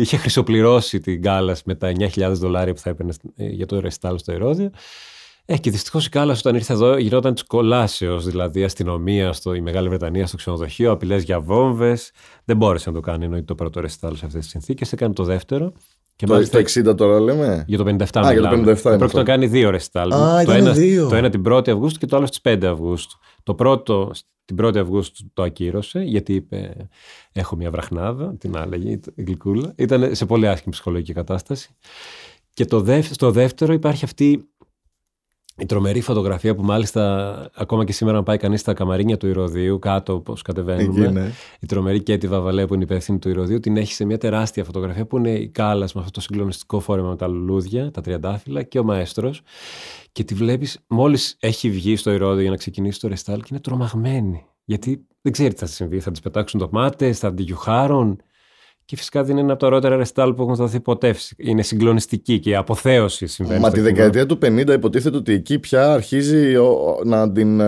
είχε χρυσοπληρώσει την Κάλλας με τα 9.000 δολάρια που θα έπαιρνε ε, για το ρεστάλ στο Ηρόδιο. Ε, και δυστυχώς η Κάλλας όταν ήρθε εδώ γινόταν της κολάσεως. Δηλαδή αστυνομία στο, η Μεγάλη Βρετανία στο ξενοδοχείο, απειλές για βόμβες. Δεν μπόρεσε να το κάνει εννοείται το πρώτο ρεστάλ σε αυτές τις συνθήκες. Έκανε το δεύτερο. Και Το, μάλιστα- το 60 τώρα λέμε; για το 57 Α, για το μιλάμε. 57 είναι Πρόκειται αυτό. να κάνει δύο ρεστάλ. Α, το, ήταν ένα, δύο. το ένα την 1η Αυγούστου και το άλλο στις 5 Αυγούστου. Το πρώτο την 1η Αυγούστου το ακύρωσε γιατί είπε έχω μια βραχνάδα, την άλλαγε η γλυκούλα. Ήταν σε πολύ άσχημη ψυχολογική κατάσταση. Και το δεύ- στο δεύτερο υπάρχει αυτή η τρομερή φωτογραφία που μάλιστα ακόμα και σήμερα αν πάει κανείς στα καμαρίνια του Ηρωδίου κάτω όπως κατεβαίνουμε Εκεί, ναι. η τρομερή Κέτη Βαβαλέ που είναι υπεύθυνη του Ηρωδίου την έχει σε μια τεράστια φωτογραφία που είναι η Κάλλας με αυτό το συγκλονιστικό φόρεμα με τα λουλούδια, τα τριαντάφυλλα και ο μαέστρος. Και τη βλέπεις μόλις έχει βγει στο Ηρώδιο για να ξεκινήσει το ρεστάλ και είναι τρομαγμένη. Γιατί δεν ξέρει τι θα συμβεί, θα της πετάξουν ντομάτες, θα την γιουχάρουν και φυσικά δεν είναι ένα από τα ωραιότερα ρεστάλ που έχουν δοθεί ποτέ. Είναι συγκλονιστική και η αποθέωση συμβαίνει. Μα στο τη κοινό. δεκαετία του 50 υποτίθεται ότι εκεί πια αρχίζει ο- ο- να, την, ε,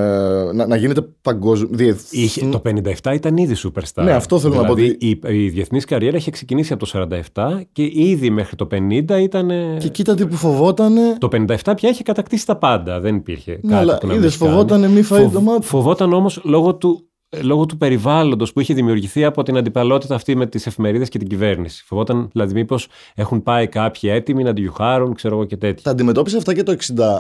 να, να γίνεται παγκόσμιο. Είχε, το 57 ήταν ήδη superstar. Ναι, αυτό θέλω να πω δηλαδή, Η, η διεθνής καριέρα είχε ξεκινήσει από το 47 και ήδη μέχρι το 50 ήταν. Και κοίτα τι που φοβότανε. Το 57 πια είχε κατακτήσει τα πάντα. Δεν υπήρχε Ναι, κάτι αλλά που να μην είδες, έχει κάνει. φοβότανε μη φάει Φοβ- ντομάτα. Φοβόταν όμως λόγω του, λόγω του περιβάλλοντος που είχε δημιουργηθεί από την αντιπαλότητα αυτή με τις εφημερίδες και την κυβέρνηση. Φοβόταν δηλαδή μήπως έχουν πάει κάποιοι έτοιμοι να τη γιουχάρουν, ξέρω εγώ και τέτοια. Τα αντιμετώπισε αυτά και το 60,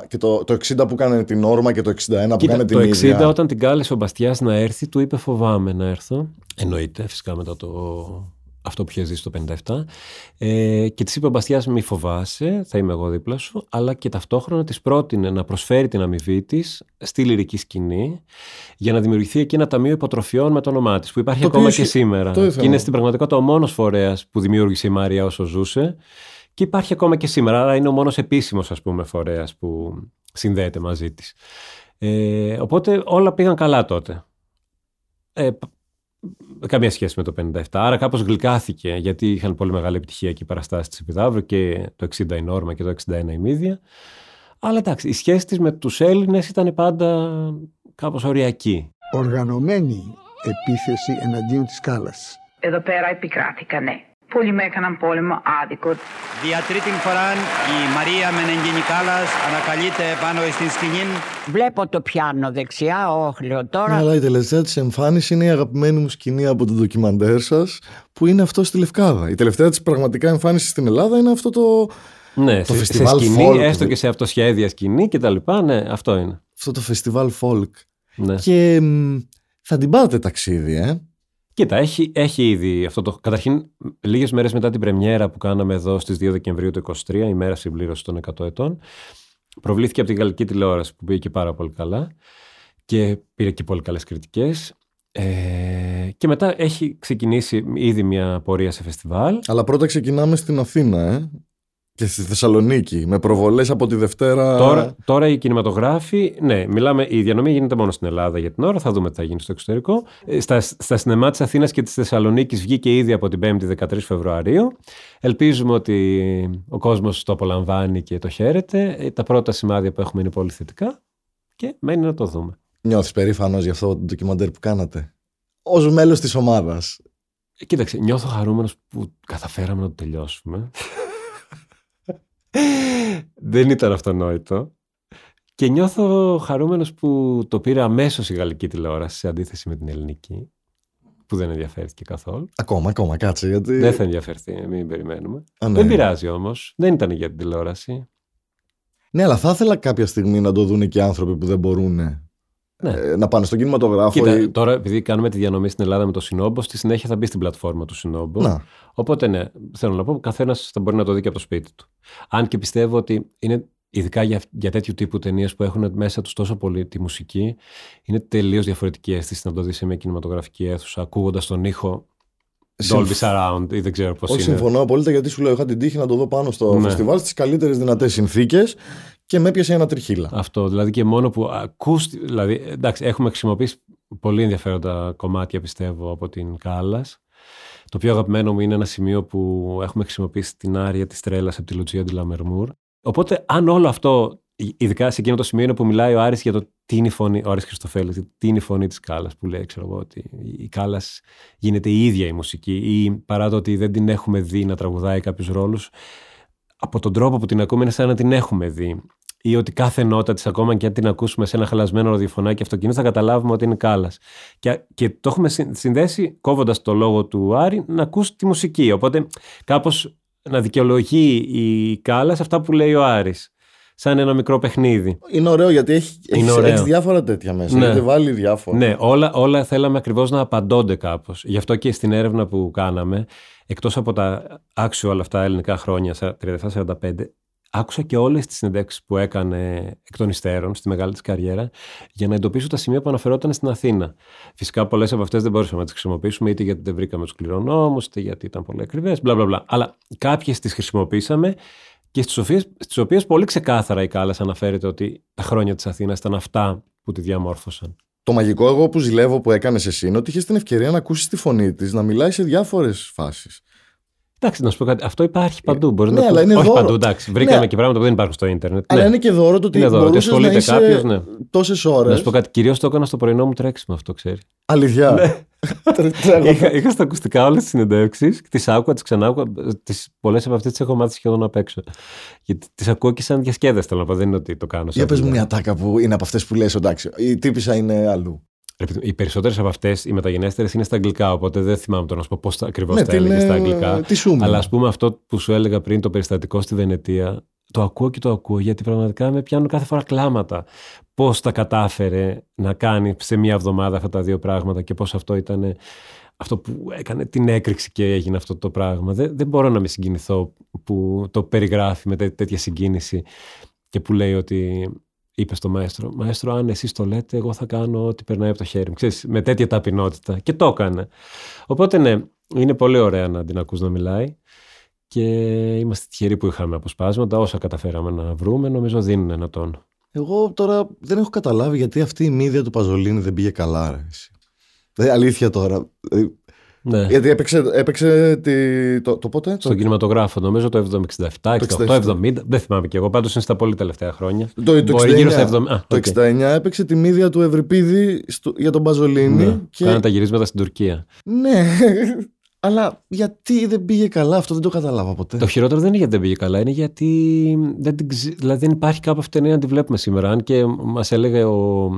και το, το 60 που έκανε την όρμα και το 61 που Κοίτα, έκανε την το 60 ίδια. όταν την κάλεσε ο Μπαστιάς να έρθει, του είπε φοβάμαι να έρθω. Εννοείται φυσικά μετά το, αυτό που είχε ζήσει το 57. Ε, και της είπε ο Μπαστιάς μη φοβάσαι, θα είμαι εγώ δίπλα σου, αλλά και ταυτόχρονα της πρότεινε να προσφέρει την αμοιβή της στη λυρική σκηνή για να δημιουργηθεί εκεί ένα ταμείο υποτροφιών με το όνομά της, που υπάρχει Το ακόμα οποίο και ισχύει- σήμερα. το ήθελα. Και είναι στην πραγματικότητα ο μόνος φορέας που δημιούργησε η Μαρία όσο ζούσε και υπάρχει ακόμα και σήμερα, άρα είναι ο μόνος επίσημος ας πούμε φορέας που συνδέεται μαζί της. Ε, οπότε όλα πήγαν καλά τότε. Ε, π- καμία σχέση με το 57. Άρα κάπως γλυκάθηκε γιατί είχαν πολύ μεγάλη επιτυχία και οι παραστάσεις της Επιδαύρου και το 60 η Νόρμα και το 61 η Μύδια. Αλλά εντάξει, η σχέση της με τους Έλληνες ήταν πάντα κάπως οριακή. Οργανωμένη επίθεση εναντίον της Κάλλας. Εδώ πέρα επικράτηκα, ναι. Πολλοί με έκαναν πόλεμο άδικο. Για τρίτη φορά η Μαρία Μενεγγίνη Κάλλας ανακαλείται πάνω στην σκηνή. Βλέπω το πιάνο δεξιά, όχι λέω τώρα. Ναι, αλλά η τελευταία τη εμφάνιση είναι η αγαπημένη μου σκηνή από το ντοκιμαντέρ σας, που είναι αυτό στη Λευκάδα. Η τελευταία της πραγματικά εμφάνιση στην Ελλάδα είναι αυτό το. Ναι, το σε, σε φεστιβάλ σκηνή, folk. έστω και σε αυτοσχέδια σκηνή και τα λοιπά, ναι, αυτό είναι. Αυτό το φεστιβάλ folk. Ναι. Και μ, θα την πάτε ταξίδι, ε. Κοίτα, έχει, έχει ήδη αυτό το. Καταρχήν, λίγες μέρες μετά την πρεμιέρα που κάναμε εδώ στις 2 Δεκεμβρίου του 2023, η μέρα συμπλήρωσης των 100 ετών, προβλήθηκε από την γαλλική τηλεόραση που πήγε και πάρα πολύ καλά και πήρε και πολύ καλές κριτικές. Ε, και μετά έχει ξεκινήσει ήδη μια πορεία σε φεστιβάλ. Αλλά πρώτα ξεκινάμε στην Αθήνα, ε. Και στη Θεσσαλονίκη, με προβολές από τη Δευτέρα. Τώρα, τώρα οι κινηματογράφοι, ναι, μιλάμε, η διανομή γίνεται μόνο στην Ελλάδα για την ώρα, θα δούμε τι θα γίνει στο εξωτερικό. Ε, Στα, στα σινεμά της Αθήνας και της Θεσσαλονίκης βγήκε ήδη από την 5η 13 Φεβρουαρίου. Ελπίζουμε ότι ο κόσμος το απολαμβάνει και το χαίρεται. Ε, Τα πρώτα σημάδια που έχουμε είναι πολύ θετικά και μένει να το δούμε. Νιώθεις περήφανος για αυτό το ντοκιμαντέρ που κάνατε; Ως μέλος της ομάδας. Ε, Κοίταξε, νιώθω χαρούμενος που καταφέραμε να το τελειώσουμε. Δεν ήταν αυτονόητο. Και νιώθω χαρούμενος που το πήρε αμέσως η γαλλική τηλεόραση σε αντίθεση με την ελληνική, που δεν ενδιαφέρθηκε καθόλου. Ακόμα, ακόμα, κάτσε. Γιατί... Δεν θα ενδιαφερθεί, μην περιμένουμε. Α, ναι. Δεν πειράζει όμως. Δεν ήταν για την τηλεόραση. Ναι, αλλά θα ήθελα κάποια στιγμή να το δουν και οι άνθρωποι που δεν μπορούν Ναι. ε, να πάνε στον κινηματογράφο. Κοίτα, ή- τώρα επειδή κάνουμε τη διανομή στην Ελλάδα με το Συνόμπο, στη συνέχεια θα μπει στην πλατφόρμα του Συνόμπο. Να. Οπότε ναι, θέλω να πω, ο καθένας θα μπορεί να το δει και από το σπίτι του. Αν και πιστεύω ότι είναι ειδικά για, για τέτοιου τύπου ταινίες που έχουν μέσα τους τόσο πολύ τη μουσική, είναι τελείως διαφορετική αίσθηση να το δεις σε μια κινηματογραφική αίθουσα, ακούγοντας τον ήχο Dolby Συμφ- Surround ή δεν ξέρω πώς Όχι, είναι. συμφωνώ απόλυτα γιατί σου λέω: Είχα την τύχη να το δω πάνω στο Ναι. φεστιβάλ στις καλύτερες δυνατές συνθήκες και με έπιασε ένα τριχύλα. Αυτό. Δηλαδή και μόνο που ακούς. Δηλαδή, εντάξει, έχουμε χρησιμοποιήσει πολύ ενδιαφέροντα κομμάτια πιστεύω από την Κάλλας. Το πιο αγαπημένο μου είναι ένα σημείο που έχουμε χρησιμοποιήσει την άρια της τρέλας από τη Λουτσία Ντιλαμερμούρ. Οπότε αν όλο αυτό, ειδικά σε εκείνο το σημείο είναι που μιλάει ο Άρης για το τι είναι η φωνή, ο Άρης Χριστοφέλης, τι είναι η φωνή της Κάλλας που λέει, ξέρω εγώ, ότι η Κάλλας γίνεται η ίδια η μουσική ή παρά το ότι δεν την έχουμε δει να τραγουδάει κάποιους ρόλους, από τον τρόπο που την ακούμε είναι σαν να την έχουμε δει ή ότι κάθε νότα της, ακόμα και αν την ακούσουμε σε ένα χαλασμένο ροδιοφωνάκι αυτοκίνητος, θα καταλάβουμε ότι είναι κάλας. Και, και το έχουμε συνδέσει, κόβοντας το λόγο του Άρη, να ακούσει τη μουσική. Οπότε κάπως να δικαιολογεί η κάλας αυτά που λέει ο Άρης σαν ένα μικρό παιχνίδι. Είναι ωραίο γιατί έχει, έχει, διάφορα τέτοια μέσα. Ναι. Έχετε βάλει διάφορα. Ναι, όλα, όλα θέλαμε ακριβώς να απαντώνται κάπως. Γι' αυτό και στην έρευνα που κάναμε, εκτός από τα άξιο όλα αυτά ελληνικά χρόνια, 37-45, άκουσα και όλες τις συνεντεύξεις που έκανε εκ των υστέρων στη μεγάλη της καριέρα για να εντοπίσω τα σημεία που αναφερόταν στην Αθήνα. Φυσικά πολλές από αυτές δεν μπορούσαμε να τις χρησιμοποιήσουμε είτε γιατί δεν βρήκαμε τους κληρονόμους, είτε γιατί ήταν πολύ ακριβές, μπλα μπλα μπλα. Αλλά κάποιες τις χρησιμοποίησαμε και στις οποίες πολύ ξεκάθαρα η Κάλλας αναφέρεται ότι τα χρόνια της Αθήνας ήταν αυτά που τη διαμόρφωσαν. Το μαγικό εγώ που ζηλεύω που έκανες εσύ είναι ότι είχες την ευκαιρία να ακούσεις τη φωνή της να μιλάεις σε διάφορες φάσεις. Εντάξει, να σου πω κάτι. Αυτό υπάρχει παντού. Μπορείς ναι, να αλλά είναι Όχι δώρο. παντού, εντάξει. Βρήκαμε ναι. και πράγματα που δεν υπάρχουν στο Ίντερνετ. Αλλά ναι. είναι και δώρο το ότι είναι δώρο. ασχολείται κάποιος. Ναι. Τόσες ώρε. Να σου πω κάτι. Κυρίως το έκανα στο πρωινό μου τρέξιμο αυτό, ξέρεις. Αλήθεια. Ναι. είχα, είχα στα ακουστικά όλες τις συνεντεύξεις, τις άκουγα, τις ξανάκουγα. Πολλές από αυτές τις έχω μάθει σχεδόν απ' έξω. Γιατί τις ακούω και σαν διασκέδες, θέλω να πω. Δεν είναι ότι το κάνω. Για πες μου μια τάκα που είναι από αυτές που λες, εντάξει. Η τύπησα είναι αλλού. Οι περισσότερες από αυτές, οι μεταγενέστερες, είναι στα αγγλικά. Οπότε δεν θυμάμαι τώρα να σου πω πώς ακριβώς ναι, τα έλεγες στα αγγλικά. Αλλά ας πούμε αυτό που σου έλεγα πριν, το περιστατικό στη Βενετία, το ακούω και το ακούω γιατί πραγματικά με πιάνουν κάθε φορά κλάματα. Πώς τα κατάφερε να κάνει σε μία εβδομάδα αυτά τα δύο πράγματα και πώς αυτό ήταν αυτό που έκανε την έκρηξη και έγινε αυτό το πράγμα. Δεν, δεν μπορώ να με συγκινηθώ που το περιγράφει με τέτοια συγκίνηση και που λέει ότι είπες στο μαέστρο, μαέστρο αν εσείς το λέτε εγώ θα κάνω ό,τι περνάει από το χέρι μου. Ξέρεις, με τέτοια ταπεινότητα. Και το έκανε. Οπότε ναι, είναι πολύ ωραία να την ακούς να μιλάει και είμαστε τυχεροί που είχαμε αποσπάσματα. Όσα καταφέραμε να βρούμε νομίζω δίνουν ένα τόνο. Εγώ τώρα δεν έχω καταλάβει γιατί αυτή η μύδια του Παζολίνη δεν πήγε καλά. Ρε. αλήθεια τώρα. Ναι. Γιατί έπαιξε, έπαιξε τη, το, το πότε; Στον το... κινηματογράφο, νομίζω το 1967, 68, 70. Δεν θυμάμαι και εγώ. Πάντως είναι στα πολύ τελευταία χρόνια. Το, το, 69, στα 70. Α, το 69 έπαιξε τη μύδια του Ευρυπίδη στο, για τον Μπαζολίνη. Ναι. Και... Κάνε τα γυρίσματα στην Τουρκία. Ναι. Αλλά γιατί δεν πήγε καλά, αυτό δεν το κατάλαβα ποτέ. Το χειρότερο δεν είναι γιατί δεν πήγε καλά, είναι γιατί δεν, δηλαδή δεν υπάρχει κάπου αυτή να τη βλέπουμε σήμερα. Αν και μας έλεγε ο,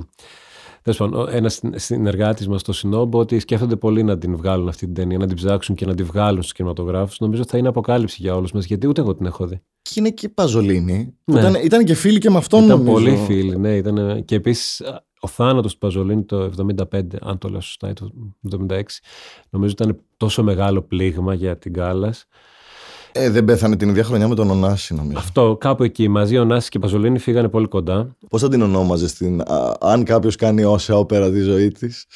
ένας συνεργάτης μας στο Σινόμπο ότι σκέφτονται πολύ να την βγάλουν αυτή την ταινία, να την ψάξουν και να την βγάλουν στους κινηματογράφους. Νομίζω ότι θα είναι αποκάλυψη για όλους μας, γιατί ούτε εγώ την έχω δει. Και είναι και Παζολίνη. Ναι. Ήταν, ήταν και φίλοι και με αυτόν Ήταν νομίζω. πολύ φίλοι, ναι. Ήταν, και επίσης ο θάνατος του Παζολίνη το 1975, αν το λέω σωστά, ή το 1976, νομίζω ήταν τόσο μεγάλο πλήγμα για την Κάλλας ε, δεν πέθανε την ίδια χρονιά με τον Ωνάση, νομίζω. Αυτό, κάπου εκεί. Μαζί ο Νάση και η Παζολίνη φύγανε πολύ κοντά. Πώς θα την ονόμαζες στην. αν κάποιος κάνει όσα όπερα τη ζωή της,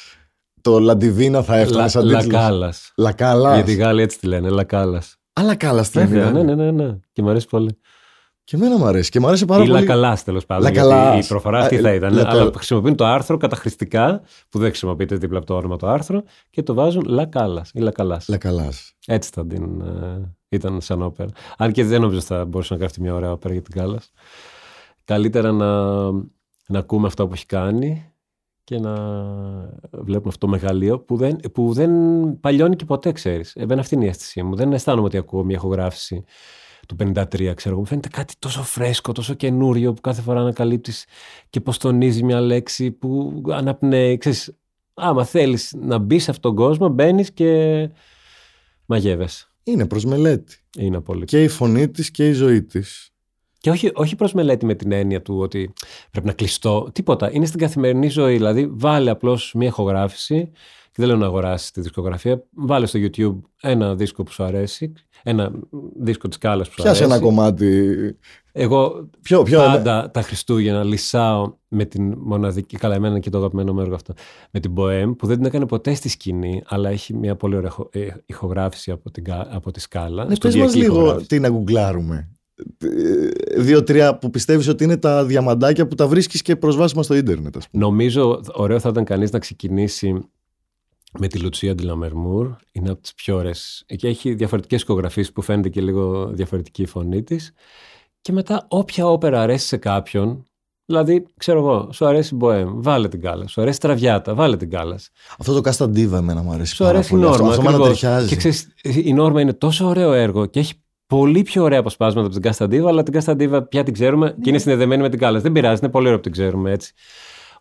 το Λαντιβίνα θα έφτανε σαν τίτλος; Λακάλας. Λακάλας. Γιατί οι Γάλλοι έτσι τη λένε, Λακάλας. Α, Λακάλας τη λένε. Ναι, ναι, ναι, ναι. Και μου αρέσει πολύ. Και εμένα μου αρέσει. Και μου αρέσει πάρα ή πολύ. Λακαλάς τέλος πάντων. Λακαλάς. Η προφορά αυτή θα ήταν. Αλλά χρησιμοποιούν το άρθρο καταχρηστικά, που δεν χρησιμοποιείται δίπλα από το όνομα το άρθρο, και το βάζουν Λακάλας ή Λακαλάς. Λακαλάς. Έτσι θα την. Ε, ήταν σαν όπερα. Αν και δεν νομίζω θα μπορούσε να γράφει μια ωραία όπερα για την Κάλλα. Καλύτερα να, να ακούμε αυτό που έχει κάνει και να βλέπουμε αυτό το μεγαλείο που δεν, που δεν παλιώνει και ποτέ, ξέρεις. Εμένα αυτή είναι η αίσθησή μου. Δεν αισθάνομαι ότι ακούω μια ηχογράφηση του 53, ξέρω εγώ. Μου φαίνεται κάτι τόσο φρέσκο, τόσο καινούριο που κάθε φορά ανακαλύπτεις και πώς τονίζει μια λέξη που αναπνέει. Ξέρεις, άμα θέλεις να μπεις σε αυτόν τον κόσμο, μπαίνεις και μαγεύεσαι. Είναι προς μελέτη. Είναι πολύ. Και η φωνή της και η ζωή της. Και όχι, όχι προς μελέτη με την έννοια του ότι πρέπει να κλειστώ. Τίποτα. Είναι στην καθημερινή ζωή. Δηλαδή, βάλε απλώς μια ηχογράφηση. Και δεν λέω να αγοράσεις τη δισκογραφία. Βάλε στο YouTube ένα δίσκο που σου αρέσει. Ένα δίσκο της κάλα που σου αρέσει. Πιάσε ένα κομμάτι. Εγώ ποιο, ποιο πάντα τα Χριστούγεννα λυσάω με την μοναδική, καλά εμένα και το αγαπημένο μου έργο αυτό, με την Bohem που δεν την έκανε ποτέ στη σκηνή, αλλά έχει μια πολύ ωραία ε, ηχογράφηση από, την, από τη σκάλα. Ναι, πες μας λίγο τι να γκουγκλάρουμε. Ε, δύο-τρία που πιστεύεις ότι είναι τα διαμαντάκια που τα βρίσκεις και προσβάσιμα στο ίντερνετ. Ας πούμε. Νομίζω ωραίο θα ήταν κανείς να ξεκινήσει με τη Λουτσία Ντιλαμερμούρ. Είναι από τις πιο ωραίες. Και έχει διαφορετικές οικογραφίες που φαίνεται και λίγο διαφορετική η φωνή της. Και μετά όποια όπερα αρέσει σε κάποιον, Δηλαδή, ξέρω εγώ, σου αρέσει η Μποέμ, βάλε την κάλα. Σου αρέσει η Τραβιάτα, βάλε την κάλα. Αυτό το Κάστα Ντίβα εμένα μου αρέσει. Σου αρέσει πολύ. η Νόρμα. Αυτό, αυτό ταιριάζει. Και ξέρεις, η Νόρμα είναι τόσο ωραίο έργο και έχει πολύ πιο ωραία αποσπάσματα από την Κάστα Ντίβα, αλλά την Κάστα Ντίβα πια την ξέρουμε και είναι συνδεδεμένη με την κάλα. Δεν πειράζει, είναι πολύ ωραίο που την ξέρουμε έτσι.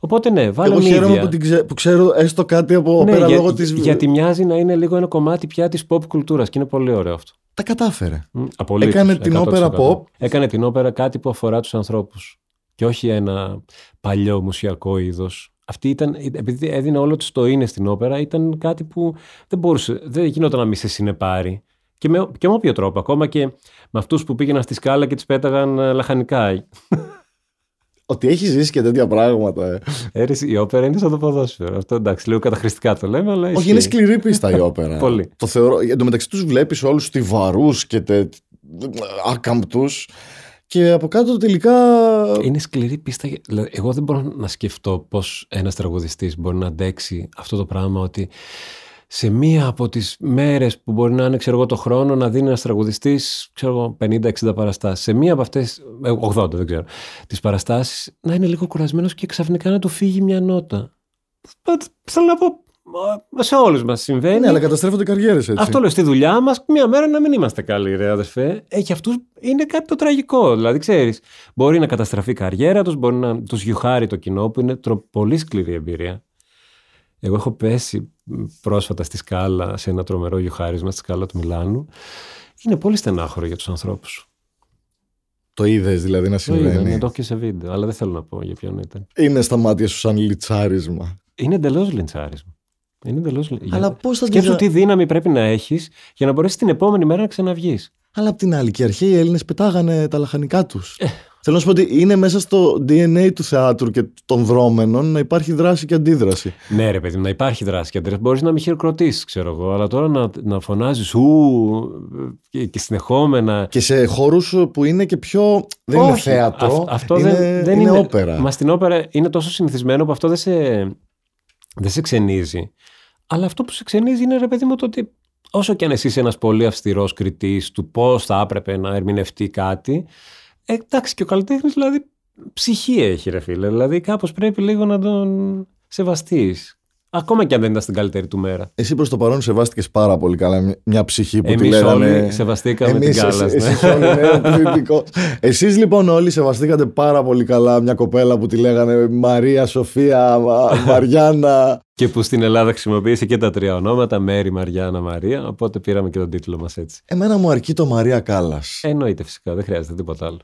Οπότε ναι, βάλε Εγώ χαίρομαι μύδια. που, την ξέ, που ξέρω έστω κάτι από Ναι, πέρα για- λόγω της... Γιατί μοιάζει να είναι λίγο ένα κομμάτι πια της pop κουλτούρας και είναι πολύ ωραίο αυτό. Τα κατάφερε. Μ, απολύτως, Έκανε την 100%. όπερα pop. Έκανε την όπερα κάτι που αφορά τους ανθρώπους και όχι ένα παλιό μουσιακό είδος. Αυτή ήταν, επειδή έδινε όλο της το είναι στην όπερα, ήταν κάτι που δεν μπορούσε, δεν γινόταν να μη σε συνεπάρει. Και με, και με όποιο τρόπο, ακόμα και με αυτούς που πήγαιναν στη σκάλα και τις πέταγαν ε, λαχανικά. Ότι έχει ζήσει και τέτοια πράγματα. Ε. Έρες, η όπερα είναι σαν το ποδόσφαιρο. Αυτό εντάξει, λίγο καταχρηστικά το λέμε, αλλά Όχι, ισχύει. είναι σκληρή πίστα η όπερα. Πολύ. Το θεωρώ. Εν τω μεταξύ τους βλέπεις όλους στιβαρούς και τε... άκαμπτους. Και από κάτω τελικά. Είναι σκληρή πίστα. Δηλαδή, εγώ δεν μπορώ να σκεφτώ πώς ένας τραγουδιστής μπορεί να αντέξει αυτό το πράγμα ότι σε μία από τις μέρες που μπορεί να είναι ξέρω εγώ, το χρόνο να δίνει ένας τραγουδιστής 50-60 παραστάσεις. Σε μία από αυτές, 80 δεν ξέρω, τις παραστάσεις να είναι λίγο κουρασμένος και ξαφνικά να του φύγει μια νότα. Θέλω να πω. μα, Σε όλους μας συμβαίνει. Ναι, αλλά καταστρέφονται καριέρες έτσι. Αυτό λέω στη δουλειά μας, μία μέρα να μην είμαστε καλοί, ρε αδερφέ. Ε, και αυτούς είναι κάτι το τραγικό. Δηλαδή, ξέρεις, μπορεί να καταστραφεί η καριέρα τους, μπορεί να τους γιουχάρει το κοινό, που είναι τρο- πολύ σκληρή εμπειρία. Εγώ έχω πέσει μ, πρόσφατα στη σκάλα, σε ένα τρομερό γιουχάρισμα στη σκάλα του Μιλάνου. Είναι πολύ στενάχωρο για τους ανθρώπους. Το είδες δηλαδή να Το είδα, συμβαίνει. ναι, το έχω και σε βίντεο, αλλά δεν θέλω να πω για ποιον ήταν. Είναι στα μάτια σου σαν λιτσάρισμα. Είναι εντελώς λιντσάρισμα. Είναι εντελώς... Αλλά πώς θα τη Σκέψου δα- τι δύναμη πρέπει να έχεις για να μπορέσεις την επόμενη μέρα να ξαναβγείς. Αλλά απ' την άλλη, και οι αρχαίοι Έλληνες πετάγανε τα λαχανικά τους. Ε. Θέλω να σου πω ότι είναι μέσα στο DNA του θεάτρου και των δρόμενων να υπάρχει δράση και αντίδραση. Ναι, ρε παιδί μου, να υπάρχει δράση και αντίδραση. Μπορείς να μην χειροκροτήσεις, ξέρω εγώ, αλλά τώρα να, να φωνάζεις ου και, και συνεχόμενα. Και σε χώρους που είναι και πιο. Δεν είναι Όχι, θέατρο. αυ- αυτό είναι, δεν, δεν είναι, είναι όπερα. Μα στην όπερα είναι τόσο συνηθισμένο που αυτό δεν σε, δεν σε ξενίζει. Αλλά αυτό που σε ξενίζει είναι, ρε παιδί μου, το ότι όσο κι αν εσύ είσαι ένας πολύ αυστηρός κριτής του πώς θα έπρεπε να ερμηνευτεί κάτι. Ε, εντάξει, και ο καλλιτέχνης δηλαδή ψυχή έχει, ρε φίλε. Δηλαδή κάπως πρέπει λίγο να τον σεβαστείς. Ακόμα κι αν δεν ήταν στην καλύτερη του μέρα. Εσύ προς το παρόν σεβάστηκες πάρα πολύ καλά μια- μια ψυχή που τη Εμείς λέγανε. όλοι σεβαστήκαμε Εμείς, την Κάλλας, εσείς- ναι. εσείς όλοι, ναι, πληθυντικό. Εσείς λοιπόν όλοι σεβαστήκατε πάρα πολύ καλά μια κοπέλα που τη λέγανε Μαρία, Σοφία, Μα- Μαριάννα. Και που στην Ελλάδα χρησιμοποίησε και τα τρία ονόματα, Μέρη, Μαριάννα, Μαρία. Οπότε πήραμε και τον τίτλο μας έτσι. Εμένα μου αρκεί το Μαρία Κάλλας. Εννοείται φυσικά, δεν χρειάζεται τίποτα άλλο.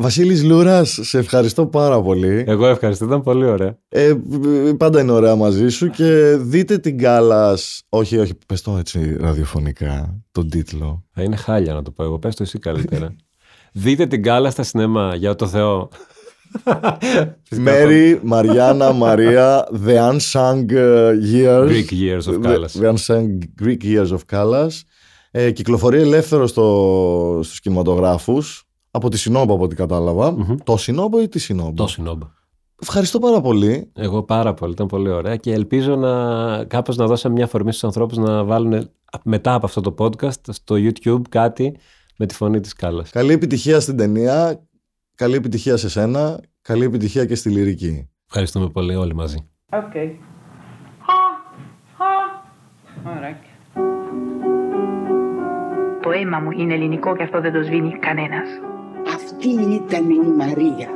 Βασίλης Λούρας, σε ευχαριστώ πάρα πολύ. Εγώ ευχαριστώ, ήταν πολύ ωραία. Ε, πάντα είναι ωραία μαζί σου και δείτε την Κάλλας. Όχι, όχι, πες το έτσι ραδιοφωνικά, τον τίτλο. Θα είναι χάλια να το πω εγώ. Πες το εσύ καλύτερα. Δείτε την κάλα στα σινέμα, για το Θεό. Φυσικά, Μέρη, Μαριάννα, Μαρία, The Unsung Years. Greek Years of Callas. The, the Unsung Greek Years of Callas. Ε, κυκλοφορεί ελεύθερο στο, στους κινηματογράφους. Από τη Συνόμπα από ό,τι κατάλαβα. Το Συνόμπα ή τη Συνόμπα. Το Συνόμπα. Ευχαριστώ πάρα πολύ. Εγώ πάρα πολύ, ήταν πολύ ωραία και ελπίζω να κάπως να δώσαμε μια αφορμή στους ανθρώπους να βάλουν μετά από αυτό το podcast στο YouTube κάτι με τη φωνή της Κάλλας. Καλή επιτυχία στην ταινία. Καλή επιτυχία σε σένα. Καλή επιτυχία και στη λυρική. Ευχαριστούμε πολύ όλοι μαζί. Okay. Ωραία. Το αίμα μου είναι ελληνικό και αυτό δεν το σβήνει κανένας. Αυτή ήταν η Μαρία.